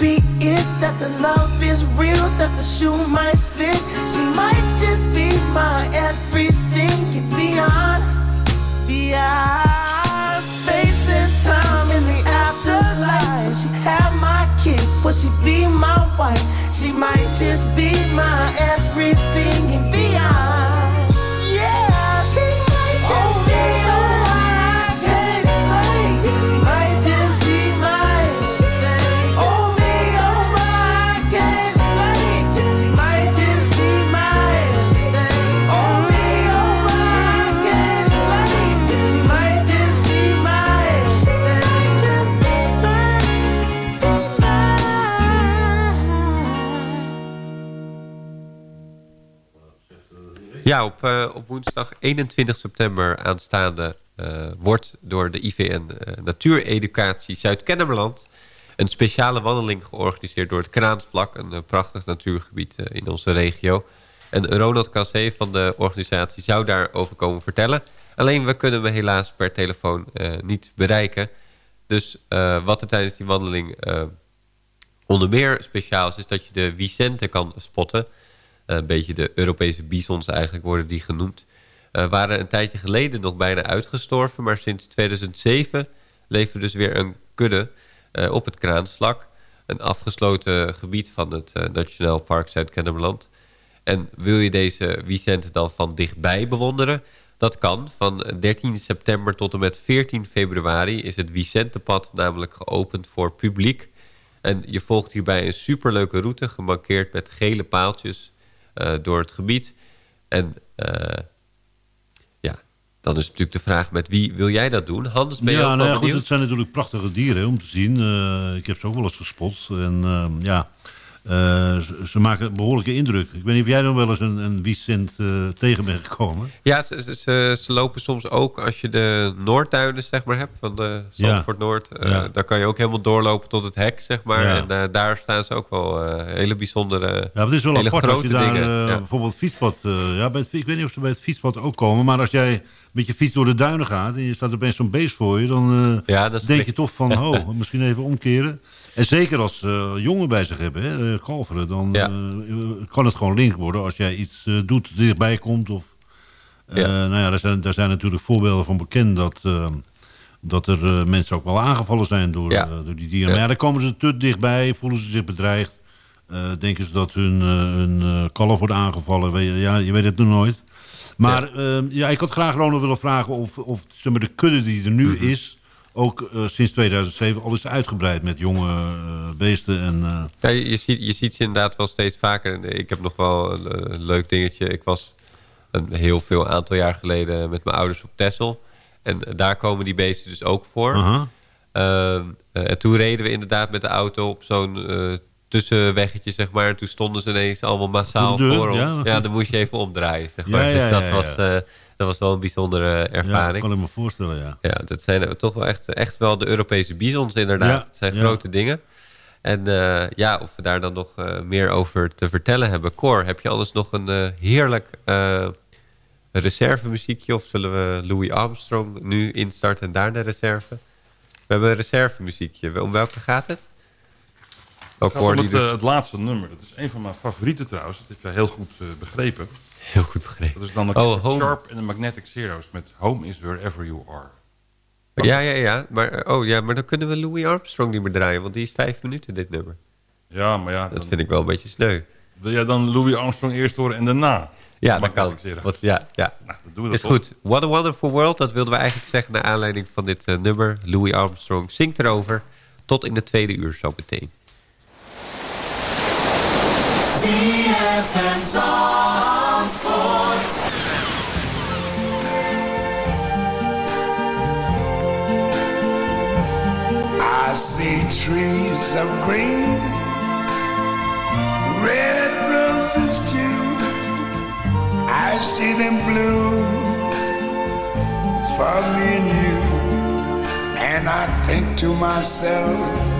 Be it, that the love is real, that the shoe might fit. She might just be my everything and beyond, beyond space and time in the afterlife. She have my kids? Will she be my wife? She might just be my everything Ja, op, eh, op woensdag 21 september aanstaande eh, wordt door de IVN eh, Natuureducatie Zuid-Kennemerland een speciale wandeling georganiseerd door het Kraansvlak, een prachtig natuurgebied in onze regio. En Ronald Cassé van de organisatie zou daarover komen vertellen. Alleen we kunnen hem helaas per telefoon niet bereiken. Dus wat er tijdens die wandeling onder meer speciaal is, is dat je de Vicente kan spotten. Eh, een beetje de Europese bisons eigenlijk worden die genoemd. Eh, waren een tijdje geleden nog bijna uitgestorven, maar sinds 2007 leeft er dus weer een kudde eh, op het Kraanslak. Een afgesloten gebied van het Nationaal Park Zuid-Kennemerland. En wil je deze Vicente dan van dichtbij bewonderen? Dat kan. Van 13 september tot en met 14 februari is het Vicentepad namelijk geopend voor publiek. En je volgt hierbij een superleuke route, gemarkeerd met gele paaltjes door het gebied. En eh, ja, dan is natuurlijk de vraag met wie wil jij dat doen? Hans, ben je ja, ook nou ja, goed, het zijn natuurlijk prachtige dieren om te zien. Eh, ik heb ze ook wel eens gespot. En eh, ja, eh, ze, maken een behoorlijke indruk. Ik weet niet of jij nog wel eens een, een Vicent eh, tegen bent gekomen. Ja, ze, ze- lopen soms ook als je de Noordduinen zeg maar, hebt, van de. Zandvoort Noord. Ja. Dan kan je ook helemaal doorlopen tot het hek, zeg maar. Ja. En daar staan ze ook wel hele bijzondere, Ja, het is wel apart als je daar bijvoorbeeld fietspad... ja, bij het, ik weet niet of ze bij het fietspad ook komen... maar als jij met je fiets door de duinen gaat... en je staat opeens zo'n beest voor je... dan eh, Ja, denk je toch van... oh, misschien even omkeren. En zeker als ze jongen bij zich hebben, hè, eh, kalveren... dan Ja. kan het gewoon link worden als jij iets doet, dichtbij komt... of Ja. Nou ja, daar zijn, daar zijn natuurlijk voorbeelden van bekend dat, dat er mensen ook wel aangevallen zijn door, door die dieren. Ja. Maar ja, dan komen ze te dichtbij, voelen ze zich bedreigd. denken ze dat hun, hun kalf wordt aangevallen. Weet je, ja, je weet het nog nooit. Maar ja. ja, ik had graag Ronald willen vragen of, of zeg maar, de kudde die er nu Mhm. is... ook eh, sinds 2007 al is uitgebreid met jonge eh, beesten. En, eh, Ja, je, je ziet, je ziet ze inderdaad wel steeds vaker. Ik heb nog wel een, leuk dingetje. Ik was een heel veel aantal jaar geleden met mijn ouders op Texel. En daar komen die beesten dus ook voor. Ehm, eh, en toen reden we inderdaad met de auto op zo'n tussenweggetje, zeg maar. En toen stonden ze ineens allemaal massaal Voor de deur, voor ons. ja. Ja. dan moest je even omdraaien, zeg Ja, maar. ja, dus dat ja, ja. was... eh, dat was wel een bijzondere ervaring. Ja, kan ik me voorstellen, ja. Ja, dat zijn toch wel echt, echt wel de Europese bizons inderdaad. Ja, Het zijn grote dingen. En eh, ja, of we daar dan nog eh, meer over te vertellen hebben. Cor, heb je anders nog een heerlijk reservemuziekje? Of zullen we Louis Armstrong nu instarten en daar de reserve? We hebben een reservemuziekje. Om welke gaat het? Oh, Het het, eh, het laatste nummer. Dat is een van mijn favorieten trouwens. Dat heb jij heel goed eh, begrepen. Heel goed begrepen. Dat is dan de Oh, Home. Sharp en de Magnetic Zeros met Home is Wherever You Are. Ja, ja, ja. Maar, oh, ja. maar dan kunnen we Louis Armstrong niet meer draaien. Want die is vijf minuten, dit nummer. Ja, maar ja. Dat vind ik wel een beetje sneu. Wil jij dan Louis Armstrong eerst horen en daarna? Ja, dat kan. Wat, ja, ja. Nou, doen we dat is toch? goed. What a Wonderful World, dat wilden we eigenlijk zeggen... naar aanleiding van dit eh, nummer. Louis Armstrong zingt erover. Tot in de tweede uur zo meteen. I see trees of green, red roses too. I see them bloom for me and you. And I think to myself,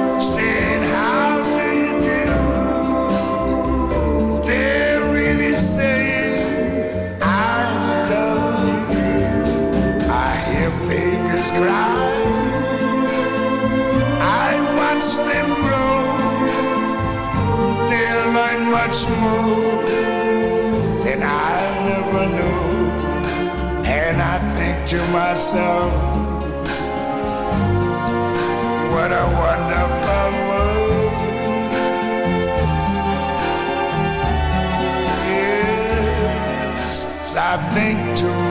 myself, what a wonderful world. Yes, I think to